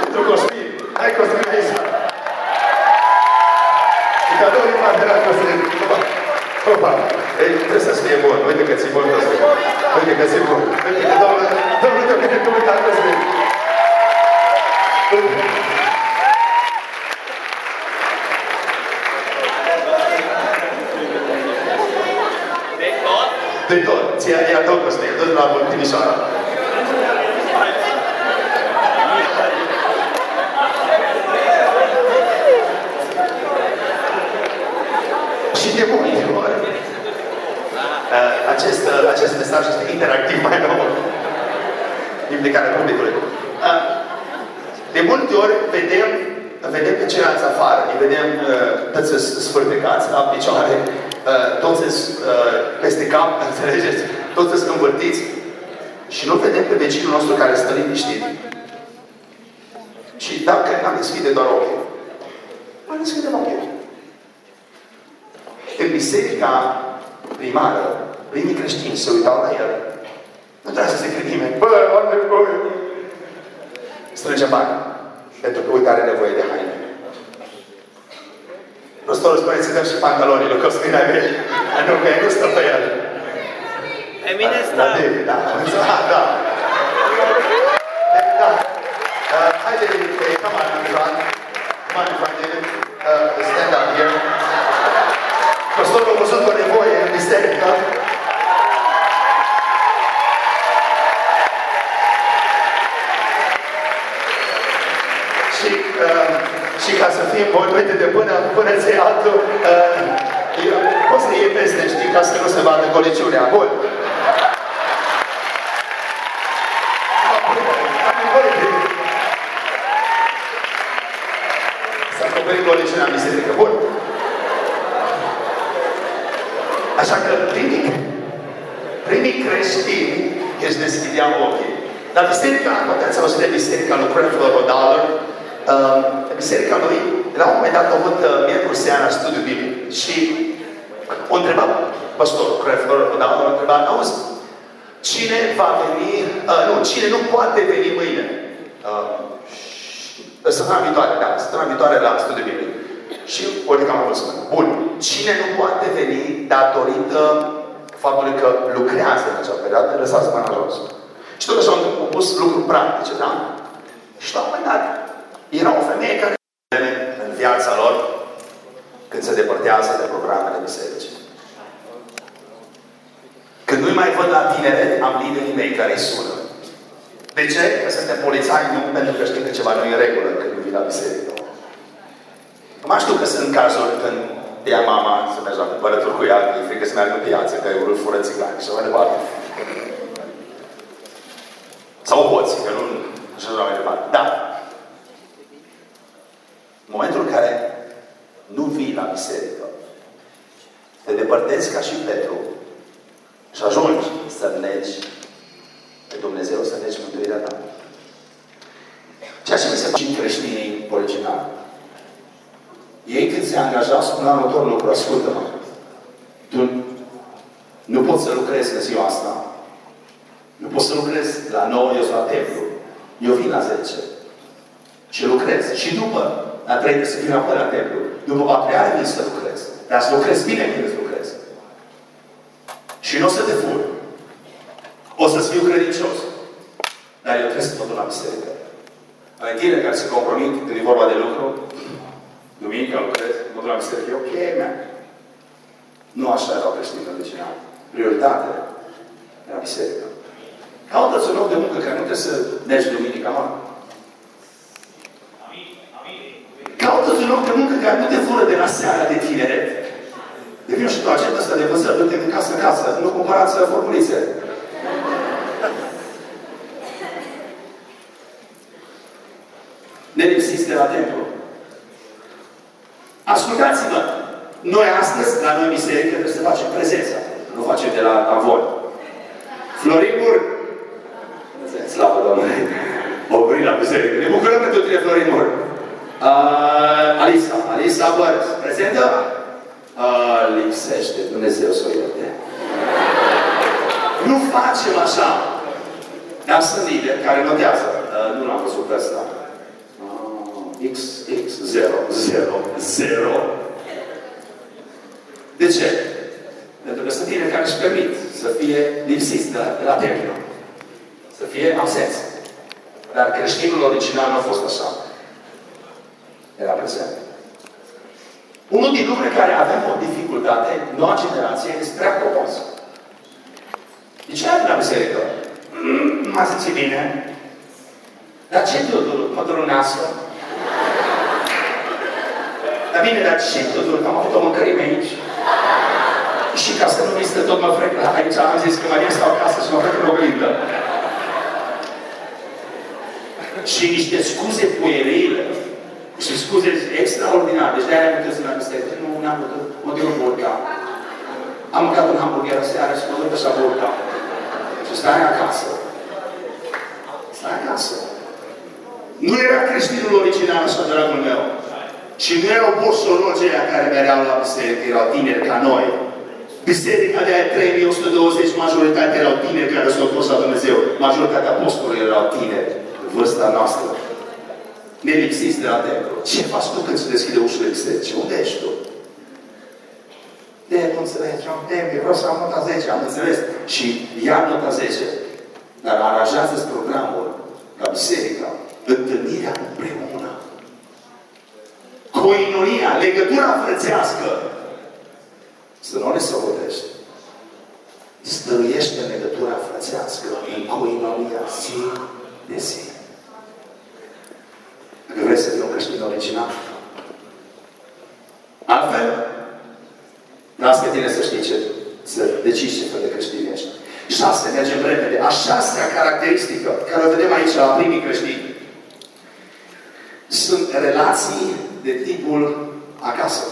Pentru Cosmin. Hai Cosmin aici. Și cadou din partea la Cosmin. Opa. Ei, trebuie să fie bun. Uite că ți-i bun Cosmin. Uite că ți-i bun. Uite că domnul, domnul te vine cum uita Cosmin. De tot. Ți-a ia tot Cosmin. Du-te la Timișoara. Și de multe ori uh, acest, uh, acest mesaj este interactiv mai nou. Implicarea publicului. Uh, de multe ori vedem, vedem pe ceilalți afară, îi vedem uh, toți sfârtecați la picioare, uh, toți uh, peste cap, înțelegeți? Toți sunt învârtiți și nu vedem pe vecinul nostru care stă liniștit. Și dacă n-am deschide doar ochii, mai deschidem ochii. În biserica primară, primii creștini se uitau la el. Nu trebuia să se cred nimeni. Bă, oameni, bă, strânge bani. Pentru că, uite, are nevoie de haine. Păstorul spune să dăm și pantalonii lui Cosmin Abel. Nu, că nu stă pe el. Pe mine Da, stau. David, da. Da, da. David, da. Uh, hai, David, hey, come on, in front. Come on, in front, David. Uh, stand up here. Păstorul a văzut o nevoie în biserică. Și, uh, și ca să fim buni, uite, de până, până ți altul, uh, eu, poți să iei peste, știi, ca să nu se vadă goliciunea. Bun. S-a acoperit goliciunea în biserică. Bun. Așa că primii, primii creștini își deschideau ochii. Dar biserica, poate ați auzit de biserica lui Creflo Rodauer, uh, biserica lui, la un moment dat a avut uh, miercuri seara studiu biblic și o întreba păstorul Creflo Rodauer, a întrebat, auzi, cine va veni, uh, nu, cine nu poate veni mâine? Uh, Săptămâna viitoare, da, săptămâna viitoare la studiu biblic. Și Olica mă spune, bun, cine nu poate veni datorită faptului că lucrează în acea perioadă, lăsați mâna jos. Și totuși au pus lucruri practice, da? Și la un moment dat, era o femeie care în viața lor când se depărtează de programele bisericii. Când nu-i mai văd la tineret, am liderii mei care îi sună. De ce? Că suntem polițai, nu pentru că știm că ceva nu e în regulă când nu vii la biserică. Acum știu că sunt cazuri când ia mama să mergi la cumpărături cu ea, e frică să meargă în piață, că e urât fură țigani și așa mai departe. Sau poți, că nu și așa mai departe. Da. În momentul în care nu vii la biserică, te depărtezi ca și Petru și ajungi să negi pe Dumnezeu, să negi mântuirea ta. Ceea ce mi se face creștinii originali. Ei când se angajau spun la următorul lucru, ascultă-mă. Tu nu poți să lucrezi în ziua asta. Nu poți să lucrezi la 9, eu sunt la templu. Eu vin la 10. Și lucrez. Și după, la 3 să vin apoi la templu. După va prea vin să lucrez. Dar să lucrez bine când îți lucrez. Și nu o să te fur. O să-ți fiu credincios. Dar eu trebuie să mă duc la biserică. Amintire care se compromit când e vorba de lucru, Duminica lucrez, mă duc la biserică, e ok, man. Nu așa erau creștinii originali. Prioritatea era biserică. Caută-ți un loc de muncă care nu trebuie să mergi duminica, mă. Caută-ți un loc de muncă care nu te fură de la seara de tineret. De vină și tu acest ăsta de vânzări, du-te din casă în casă, nu cumpărați formulițe. Ne lipsiți de la templu. Ascultați-mă! Noi astăzi, la noi biserică, trebuie să facem prezența. Nu facem de la avon. Florin Mur. Slavă Domnului! Opri la biserică. Ne bucurăm pentru tine, Florin Mur. Uh, Alisa. Alisa Bărț. Prezentă? Uh, lipsește. Dumnezeu să o ierte. Nu facem așa. Dar sunt lideri care notează. Uh, nu l-am văzut pe ăsta. X, X, 0, 0, 0. De ce? Pentru că sunt tine care își permit să fie lipsiți de la, de la templu. Să fie absenți. Dar creștinul original nu a fost așa. Era prezent. Unul din lucrurile care avem o dificultate, noua generație, este prea propos. De ce ai la biserică? Mm, m-a simțit bine. Dar ce te mă durunească? Dar bine, dar ce te dur? Am avut o mâncărime aici. Și ca să nu mi stă tot mă frec aici, am zis că mai stau acasă și mă frec în oglindă. Și niște scuze puerile. Și scuze extraordinare. Deci de-aia nu să merg biserică. Nu, n-am putut. Mă duc în burca. Am mâncat un hamburger seara și mă duc așa burca. Și stai acasă. Stai acasă. Nu era creștinul original, așa, dragul meu. Și nu erau borsologii aia care mereau la biserică, erau tineri ca noi. Biserica de aia 3120, majoritatea erau tineri care s-au pus la Dumnezeu. Majoritatea apostolilor erau tineri, vârsta noastră. Nelipsiți de la templu. Ce faci tu când se deschide ușile biserice? Unde ești tu? De, nu înțelegi, am templu, vreau să am nota 10, am înțeles. Și ia nota 10. Dar aranjează-ți programul la biserică, întâlnirea împreună. Coinonia, legătura frățească. Să nu ne socotești. Stăruiește în legătura frățească, în coinonia zi de zi. Dacă vreți să fii un creștin original. Altfel, las pe tine să știi ce, să decizi ce fel de creștin ești. Șase, mergem repede. A șasea caracteristică, care o vedem aici la primii creștini, sunt relații de tipul acasă.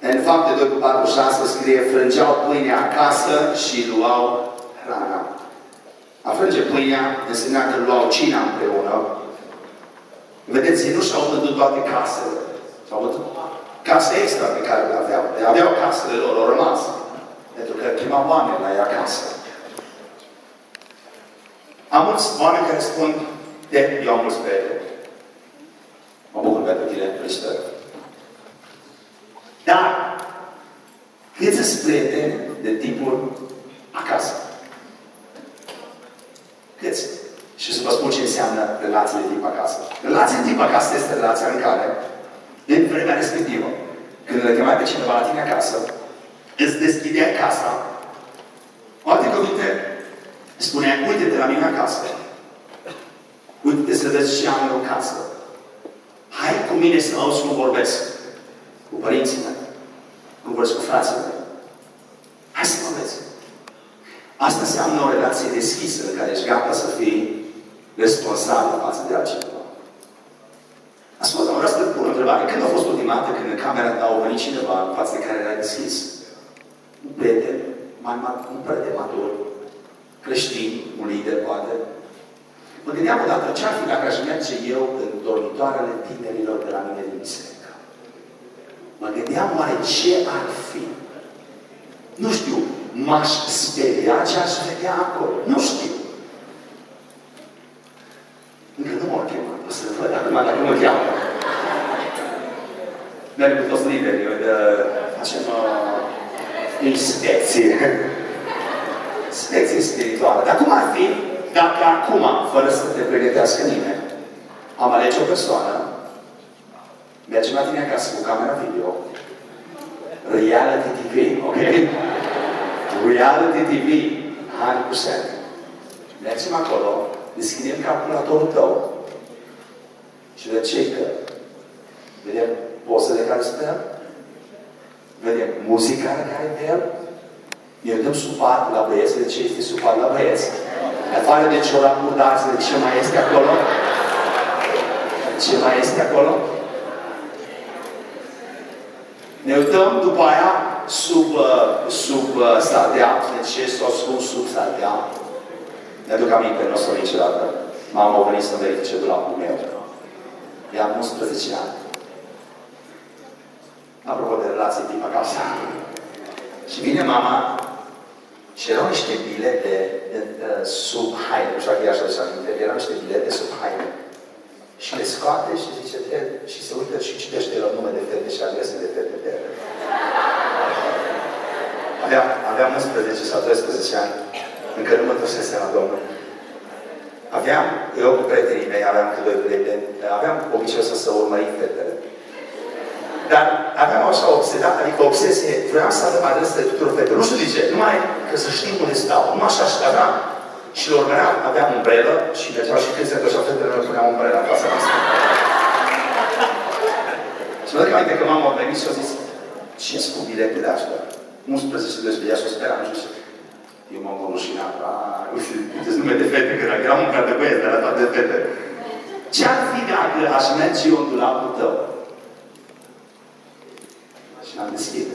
În fapte 2 cu 4, 6 scrie, frângeau pâine acasă și luau hrana. A frânge pâinea însemna că luau cina împreună. Vedeți, ei nu și-au vândut toate casele. Și-au vândut case extra pe care le aveau. Le aveau casele lor, au rămas. Pentru că chemau oameni la ea acasă. Am mulți oameni care spun, de, eu am mulți prieteni. Mă bucur pentru tine, felicitări. Dar, câți sunt prieteni de tipul acasă? Câți? Și să vă spun ce înseamnă relație de tip acasă. Relația de tip acasă este relația în care, din vremea respectivă, când le chemai pe cineva la tine acasă, îți deschideai casa, cu alte cuvinte, spunea, uite-te la mine acasă, uite-te să vezi ce am în casă. Hai cu mine să auzi cum vorbesc cu părinții mei, cum vorbesc cu frații mei. Hai să mă vezi. Asta înseamnă o relație deschisă în care ești gata să fii responsabil față de altcineva. Ascultă, vreau să te pun o întrebare. Când a fost ultima dată când în camera ta a venit cineva față de care era deschis? Un prieten, mai mat, un prieten matur, creștin, un lider, poate. Mă gândeam odată ce ar fi dacă aș merge eu în dormitoarele tinerilor de la mine din biserică. Mă gândeam oare ce ar fi. Nu știu, m-aș speria ce aș vedea acolo. Nu știu. Încă nu m-au chemat. O să văd acum dacă mă cheamă. Merg cu toți liderii, de, facem uh, inspecție. Inspecție spirituală. Dar cum ar fi dacă acum, fără să te pregătească nimeni, am alege o persoană, mergem la tine acasă cu camera video, reality TV, ok? Reality TV, 100%. Mergem acolo, deschidem calculatorul tău și de ce că vedem pozele care sunt pe el, vedem muzica care e pe el, ne uităm supart la băieți, de ce este supart la băieți. Afară de ciorap murdar, de ce mai este acolo? Ce mai este acolo? Ne uităm după aia sub, uh, sub uh, sardea, de ce s-o spun sub sardea? Ne aduc aminte, nu o să niciodată. Mama a venit să verifice dulapul meu. Ea am 11 ani. Apropo de relații tip acasă. Și vine mama și erau niște bilete de, de, sub haine, nu știu dacă e așa de aminte, erau niște bilete sub haine. Și le scoate și zice, Ted, și se uită și citește la nume de fete și adrese de fete de Aveam, aveam 11 sau 12 ani, încă nu mă dusesem la Domnul. Aveam, eu cu prietenii mei, aveam câte doi prieteni, aveam obiceiul să, să urmărim fetele. Dar aveam așa obsedat, adică obsesie, vreau să avem adresele tuturor fetelor. Nu știu de ce, numai că să știm unde stau. Nu așa și aveam. Și lor mereu aveam umbrelă și mergeau și când se întâlneau fetele, noi puneam umbrelă în fața noastră. și mă duc aminte că mama a venit și a zis, ce sunt cu bilete de astea? 11 și 12, ea s-o spera, nu știu ce. Eu m-am rușinat, uite, nume de fete, că dacă eram un de băieți, dar toate fete. Ce-ar fi dacă aș merge eu în dulapul tău? Și am deschis.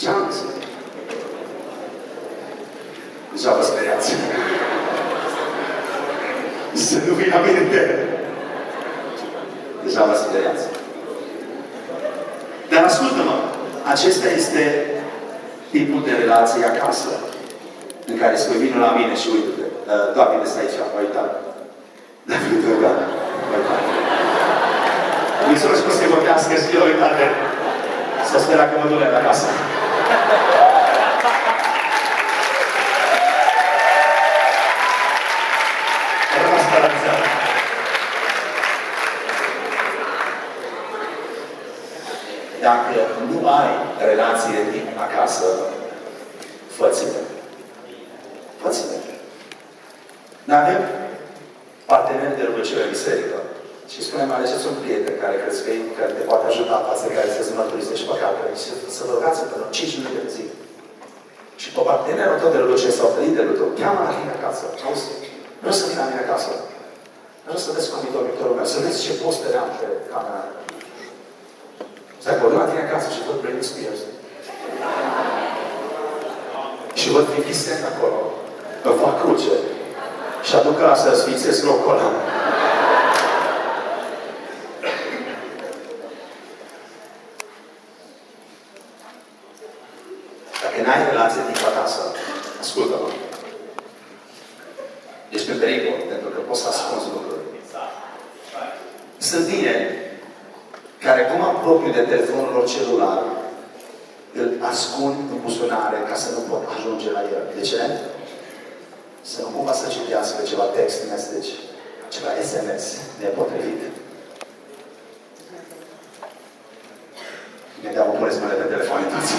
Ce am deschis? Deja vă speriați. aminte. Deja vă speriați. Dar ascultă-mă, acesta este tipul de relație acasă, în care spui, vină la mine și uite-te, uh, Doamne, stai aici, mă uitat. Dar uite, gata, mă uitat. Mi s-a spus că vorbească și eu uitat de... Să spera că mă duele acasă. Rămas paralizat. Dacă nu ai relație de timp acasă, fă-ți-le. Fă-ți-le. Noi avem parteneri de rugăciune în biserică. Și spunem, alegeți un prieten care crezi că, e- care te poate ajuta față de care să-ți mărturisești păcatele și să, să vă rugați pentru 5 minute pe zi. Și pe partenerul tău de rugăciune sau pe liderul tău, cheamă la tine acasă. Auzi, vreau să vin la mine acasă. Vreau să vezi cum e dormitorul meu, să vezi ce postere am pe camera. Să ai la tine acasă și văd Britney Spears. Și văd 50 Cent acolo. Îl fac cruce. Și aduc acasă, sfințesc locul ăla. Dacă n-ai relație din acasă, ascultă-mă. Ești pe pericol, pentru că poți să ascunzi lucruri. Sunt tineri care cum apropiu de telefonul lor celular, îl ascund în buzunare ca să nu pot ajunge la el. De ce? Să nu cumva să citească ceva text message, ceva SMS nepotrivit. Ne dau puneți mâine pe telefon toți.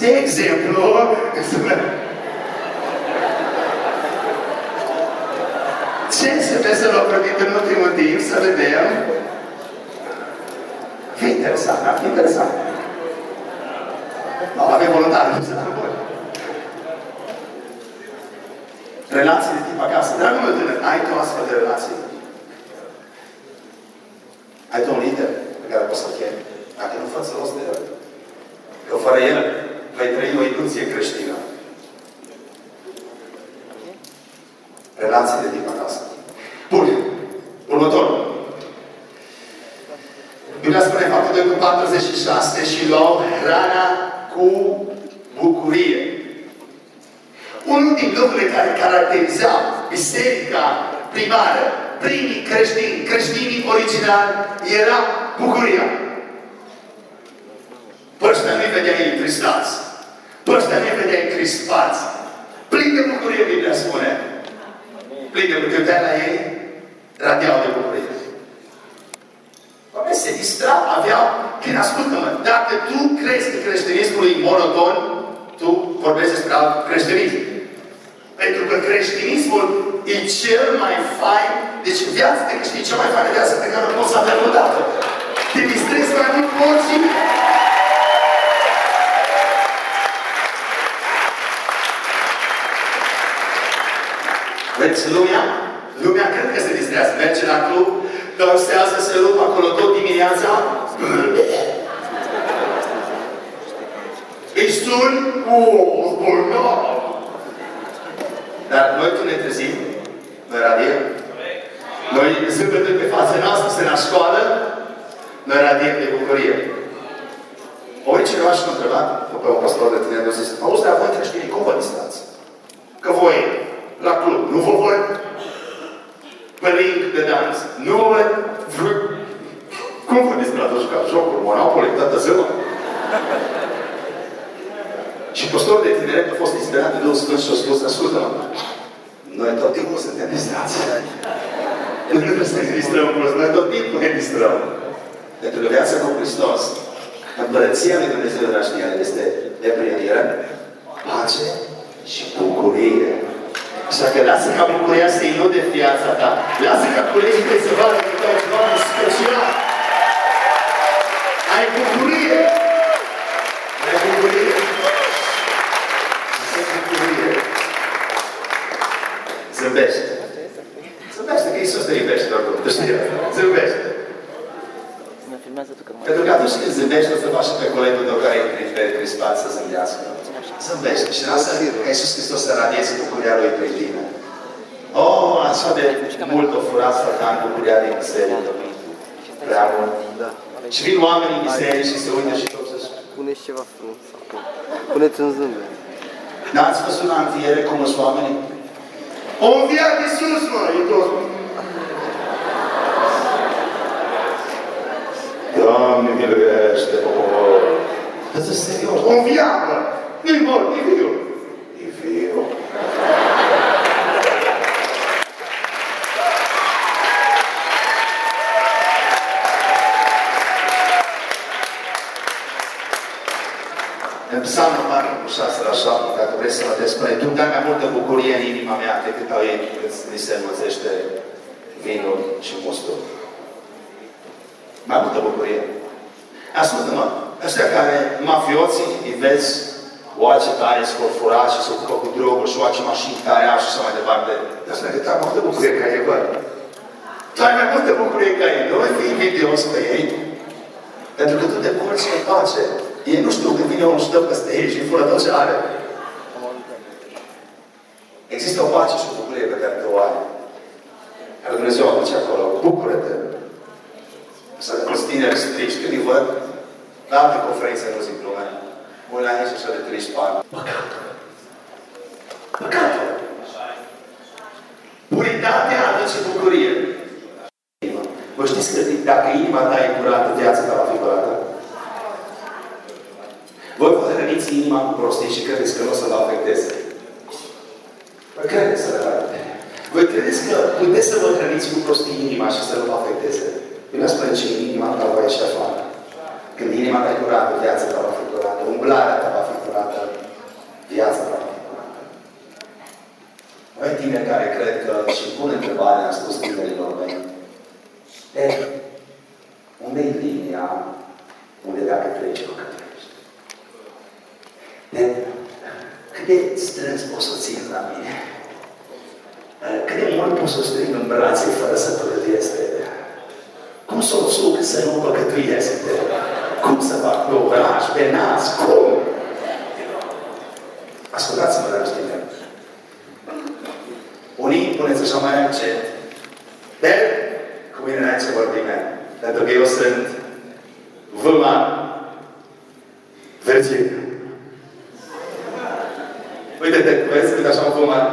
De exemplu, ce SMS l-a primit în ultimul timp, să vedem. Fi interesant, ar fi interesant. Nu avem voluntari, nu se bun. Relații de tip acasă. Dragul meu tânăr, ai tu astfel de relații? Ai tu un lider pe care poți să-l chemi? Dacă nu, fă rost de el. Că fără el vei trăi o iluzie creștină. Relații de tip acasă. Bun. Următorul. Biblia spune în faptul 2 cu 46 și luau hrana cu bucurie. Unul din lucrurile care caracterizau biserica primară, primii creștini, creștinii originali, era bucuria. Pe ăștia nu-i vedeai întristați. Pe ăștia nu-i vedeai încrispați. Plin de bucurie, Biblia spune. Plin de bucurie. Te la ei, radiau de bucurie. Oamenii se distrau, aveau, când ascultă-mă, dacă tu crezi că creștinismul e monoton, tu vorbești despre alt creștinism. Pentru că creștinismul e cel mai fain, deci viața de creștin e cea mai faină viață pe care o poți avea vreodată. Te distrezi mai mult cu oricine. Vedeți, lumea, lumea cred că se distrează. Merge la club, dansează, se rupă acolo tot dimineața. Îi suni, uuu, bolnav. Dar noi când ne trezim, noi radiem. Noi zâmbetul pe fața noastră, se la școală, noi radiem de bucurie. Ori cineva și m-a întrebat, după un pastor de tineri, a zis, auzi, dar voi creștinii, cum vă distrați? Că voi, la club, nu vă văd pe ring de dans, nu vă văd cum vă distrați? Jucați jocuri, Monopoly, toată ziua? Și pastorul de tineret a fost inspirat de Duhul Sfânt și a spus, ascultă-mă, noi tot timpul suntem distrați. Nu trebuie să ne distrăm mulți, noi tot timpul ne distrăm. Pentru că viața cu Hristos, împărăția lui Dumnezeu, dragi mei, este deplinire, pace și bucurie. Așa că lasă ca bucuria să inude viața ta. Lasă ca colegii tăi să vadă că tu ai ceva special. Ai bucurie. Știi asta. Zâmbește. Mă filmează tu că mă... Pentru că atunci când zâmbești, o să faci și pe colegul tău care e prin crispat să zâmbească. Zâmbește și lasă ca Iisus Hristos să radieze bucuria Lui prin tine. Oh, așa de mult o furat satan bucuria din biserică. Prea mult. Da. Și vin oamenii în biserică și se uită și tot se spune. Puneți ceva frumos acum. Puneți în zâmbet. N-ați văzut la înviere cum sunt oamenii? O înviat Iisus, mă! E tot. Doamne, miluiește, oh. Dar să serios. O înviat, mă! Nu-i mort, e viu. E viu. În psalmul 4 cu 6 la 7, dacă vreți să mă spune, tu dai mai multă bucurie în inima mea decât au ei când li se înmățește vinul și mustul. Mai multă bucurie. Ascultă-mă, ăștia care, mafioții, îi vezi oace tare, scorfurați și se ocupă cu droguri și oace mașini tare au și așa mai departe. Dar spune că tu ai mai multă bucurie ca ei, bă. Tu ai mai multă bucurie ca ei. Nu mai fi invidios pe ei. Pentru că tu te porți în pace. Ei nu știu când vine unul și dă peste ei și îi fură tot ce are. Există o pace și o bucurie pe care tu o ai. Care Dumnezeu aduce acolo. Bucură-te. Să mulți tineri strici, când îi văd, la alte conferințe nu zic lume. Mă la aici așa de triști pani. Păcatul. Păcatul. Puritatea aduce bucurie. Vă știți că dacă inima ta e curată, viața ta va fi curată? Voi vă hrăniți inima cu prostii și credeți că nu o să vă afecteze. Vă credeți să vă Voi credeți că puteți să vă hrăniți cu prostii inima și să nu vă afecteze? Eu nu spune ce inima ta va ieși afară. Când inima ta e curată, viața ta va fi curată. Umblarea ta va fi curată. Viața ta va fi curată. Noi tineri care cred că și pun întrebare, am spus tinerilor mei. E, unde e linia unde dacă trece o cătrești? De, cât de strâns poți să țin la mine? Cât de mult poți să o strâng în brațe fără să prăvieste? Cum să o suc să nu păcătuiesc? Cum să fac pe obraj, pe nas? Cum? Ascultați-mă, dragi tineri. Unii puneți așa mai încet. Dar, cu mine n-ai ce vorbim, pentru că eu sunt vâman vezi, uite așa un vâman.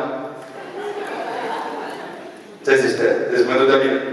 Ce zici te? Deci mă de mine.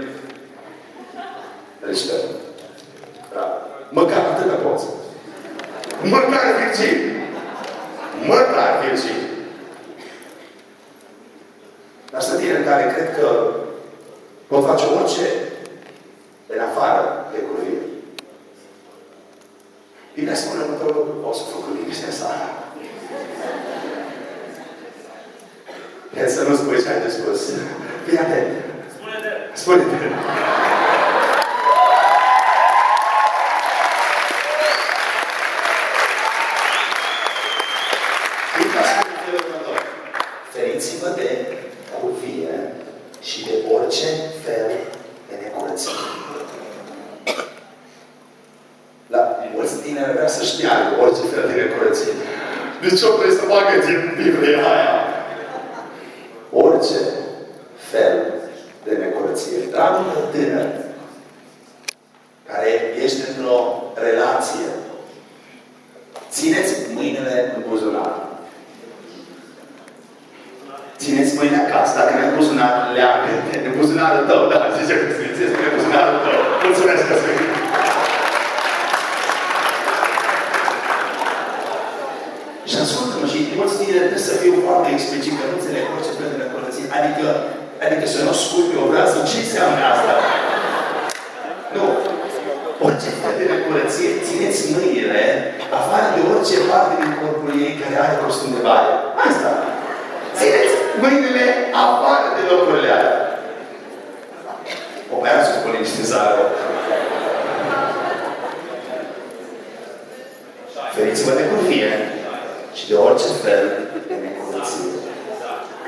Orice fel de necurăție.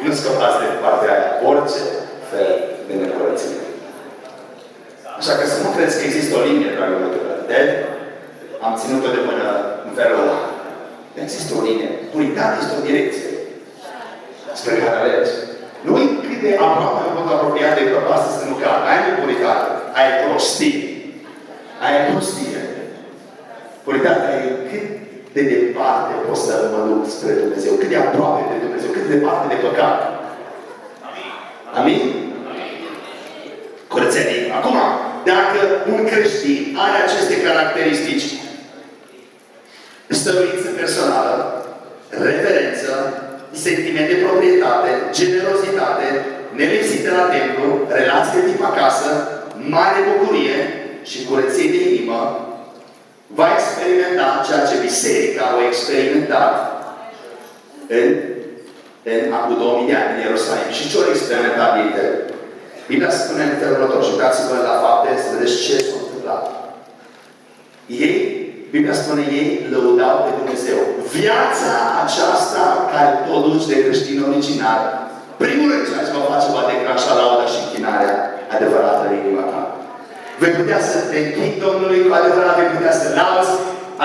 Nu scăpați de partea aia. Orice fel de necurăție. Așa că să nu crezi că există o linie, dragă meu, de am ținut-o de până în felul ăla. Nu există o linie. Puritate este o direcție spre care alegi. Nu e cât de aproape tu apropiat de prăpastă să nu cadă. Aia nu e puritate. Aia e prostie. Aia e prostie. Puritatea e cât de departe pot să mă duc spre Dumnezeu, cât de aproape de Dumnezeu, cât de departe de păcat. Amin? Curățenie. Acum, dacă un creștin are aceste caracteristici, stăruință personală, reverență, sentiment de proprietate, generozitate, nelipsită la templu, relație de tip acasă, mare bucurie și curăție de inimă, va experimenta ceea ce biserica a experimentat în, în acum 2000 de ani în Ierusalim. Și ce au experimentat ei Biblia spune în felul următor și uitați-vă la fapte să vedeți ce s-a întâmplat. Ei, Biblia spune, ei lăudau pe Dumnezeu. Viața aceasta care produci de creștin original, primul rând ceea ce va face va declanșa lauda și închinarea adevărată în inima ta. Vei putea să te închini Domnului cu adevărat, vei putea să lauzi.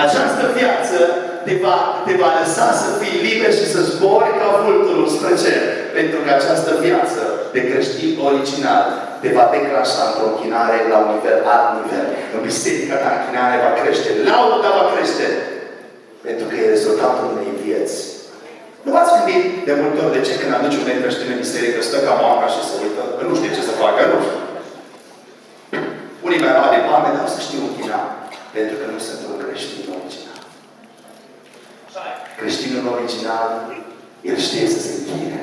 Această viață te va, te va lăsa să fii liber și să zbori ca vulturul spre cer. Pentru că această viață de creștin original te va declanșa într-o închinare la un nivel, alt nivel. În biserica ta închinare va crește, lauda va crește. Pentru că e rezultatul unei vieți. Nu v-ați gândit de multe ori de ce când aduci un creștin în biserică stă ca moanga și se uită, că nu știe ce să facă, nu știu. Unii mai mari de palme, dar să știu închina. Pentru că nu sunt un creștin original. Creștinul original, el știe să se închine.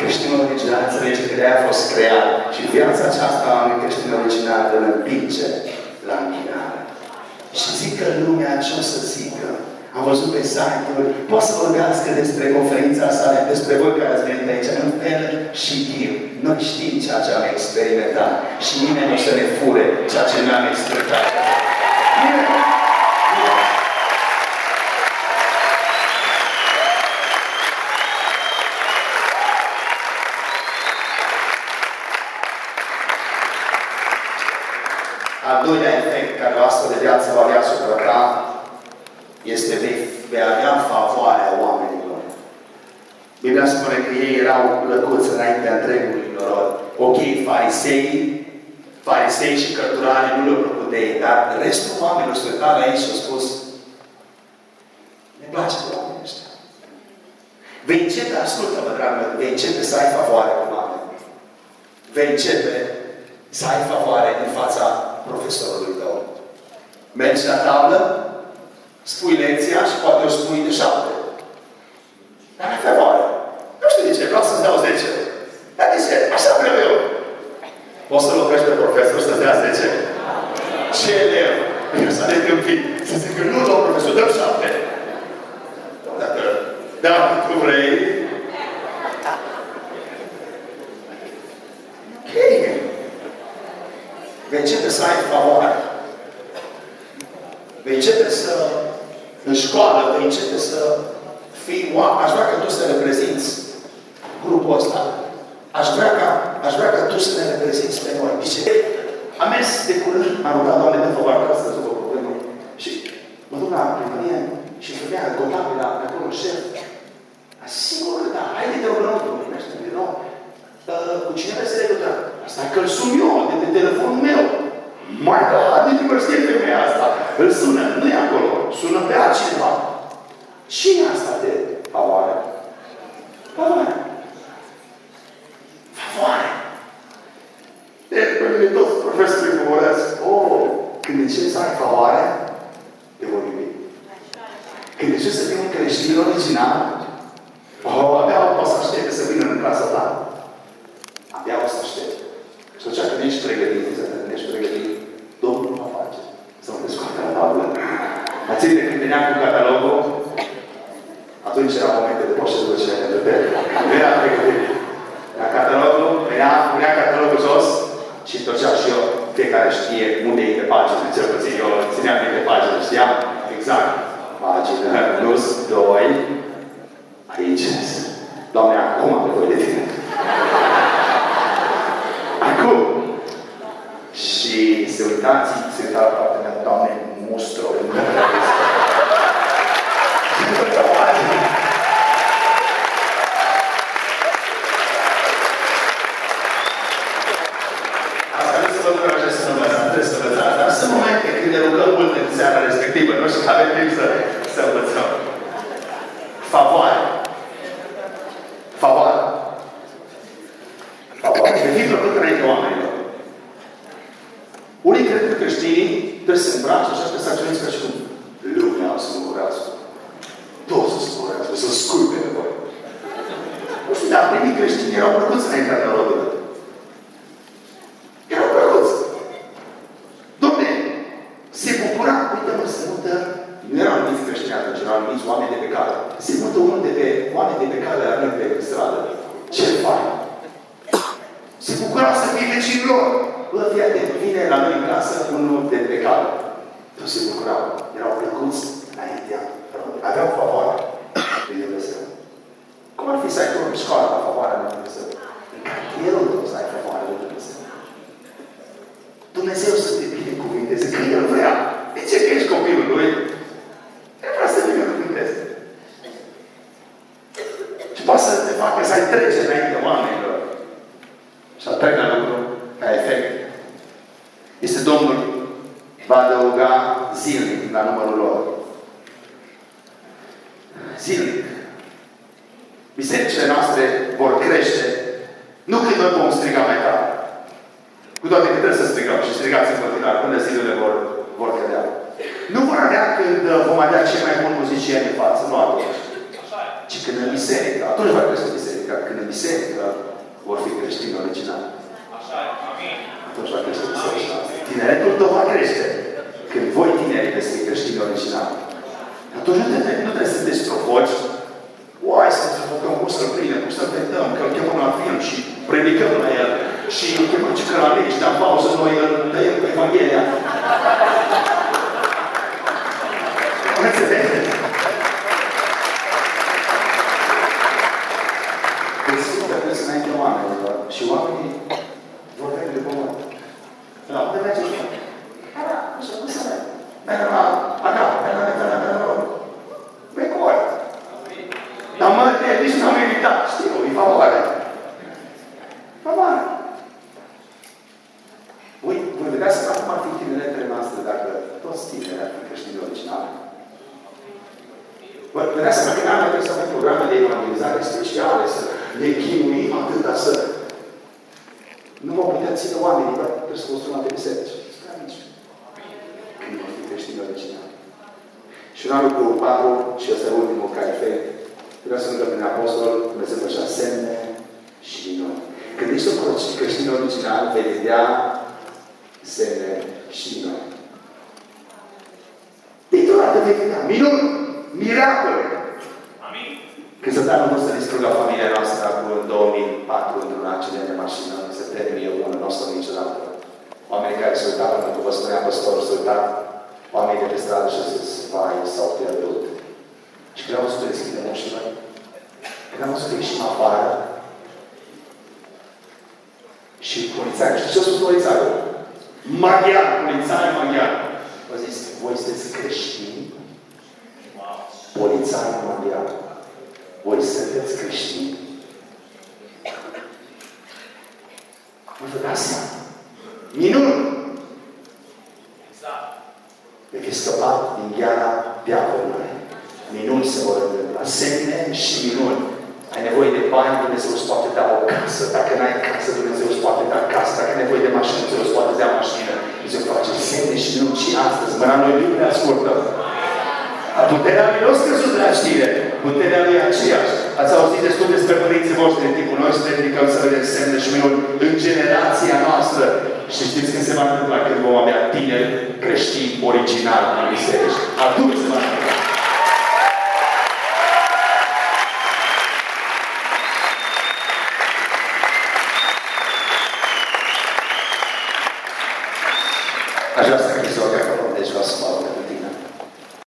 Creștinul original înțelege că de-aia a fost creat. Și viața aceasta a unui creștin original îl împinge la închinare. Și zic că lumea ce o să zică. Am văzut pe site-uri, poate să vorbească despre conferința asta, despre voi care ați venit aici, în fel și eu. Noi știm ceea ce am experimentat și nimeni nu să ne fure ceea ce noi am experimentat. Nimeni. Al doilea efect care o astfel de viață va avea asupra ta este vei, vei avea favoarea oamenilor. Biblia spune că ei erau plăcuți înaintea întregului plus 2, aici. Doamne, acum am nevoie de tine. Acum. Și se uitați, se uita la partea mea, Doamne, mustro în Nu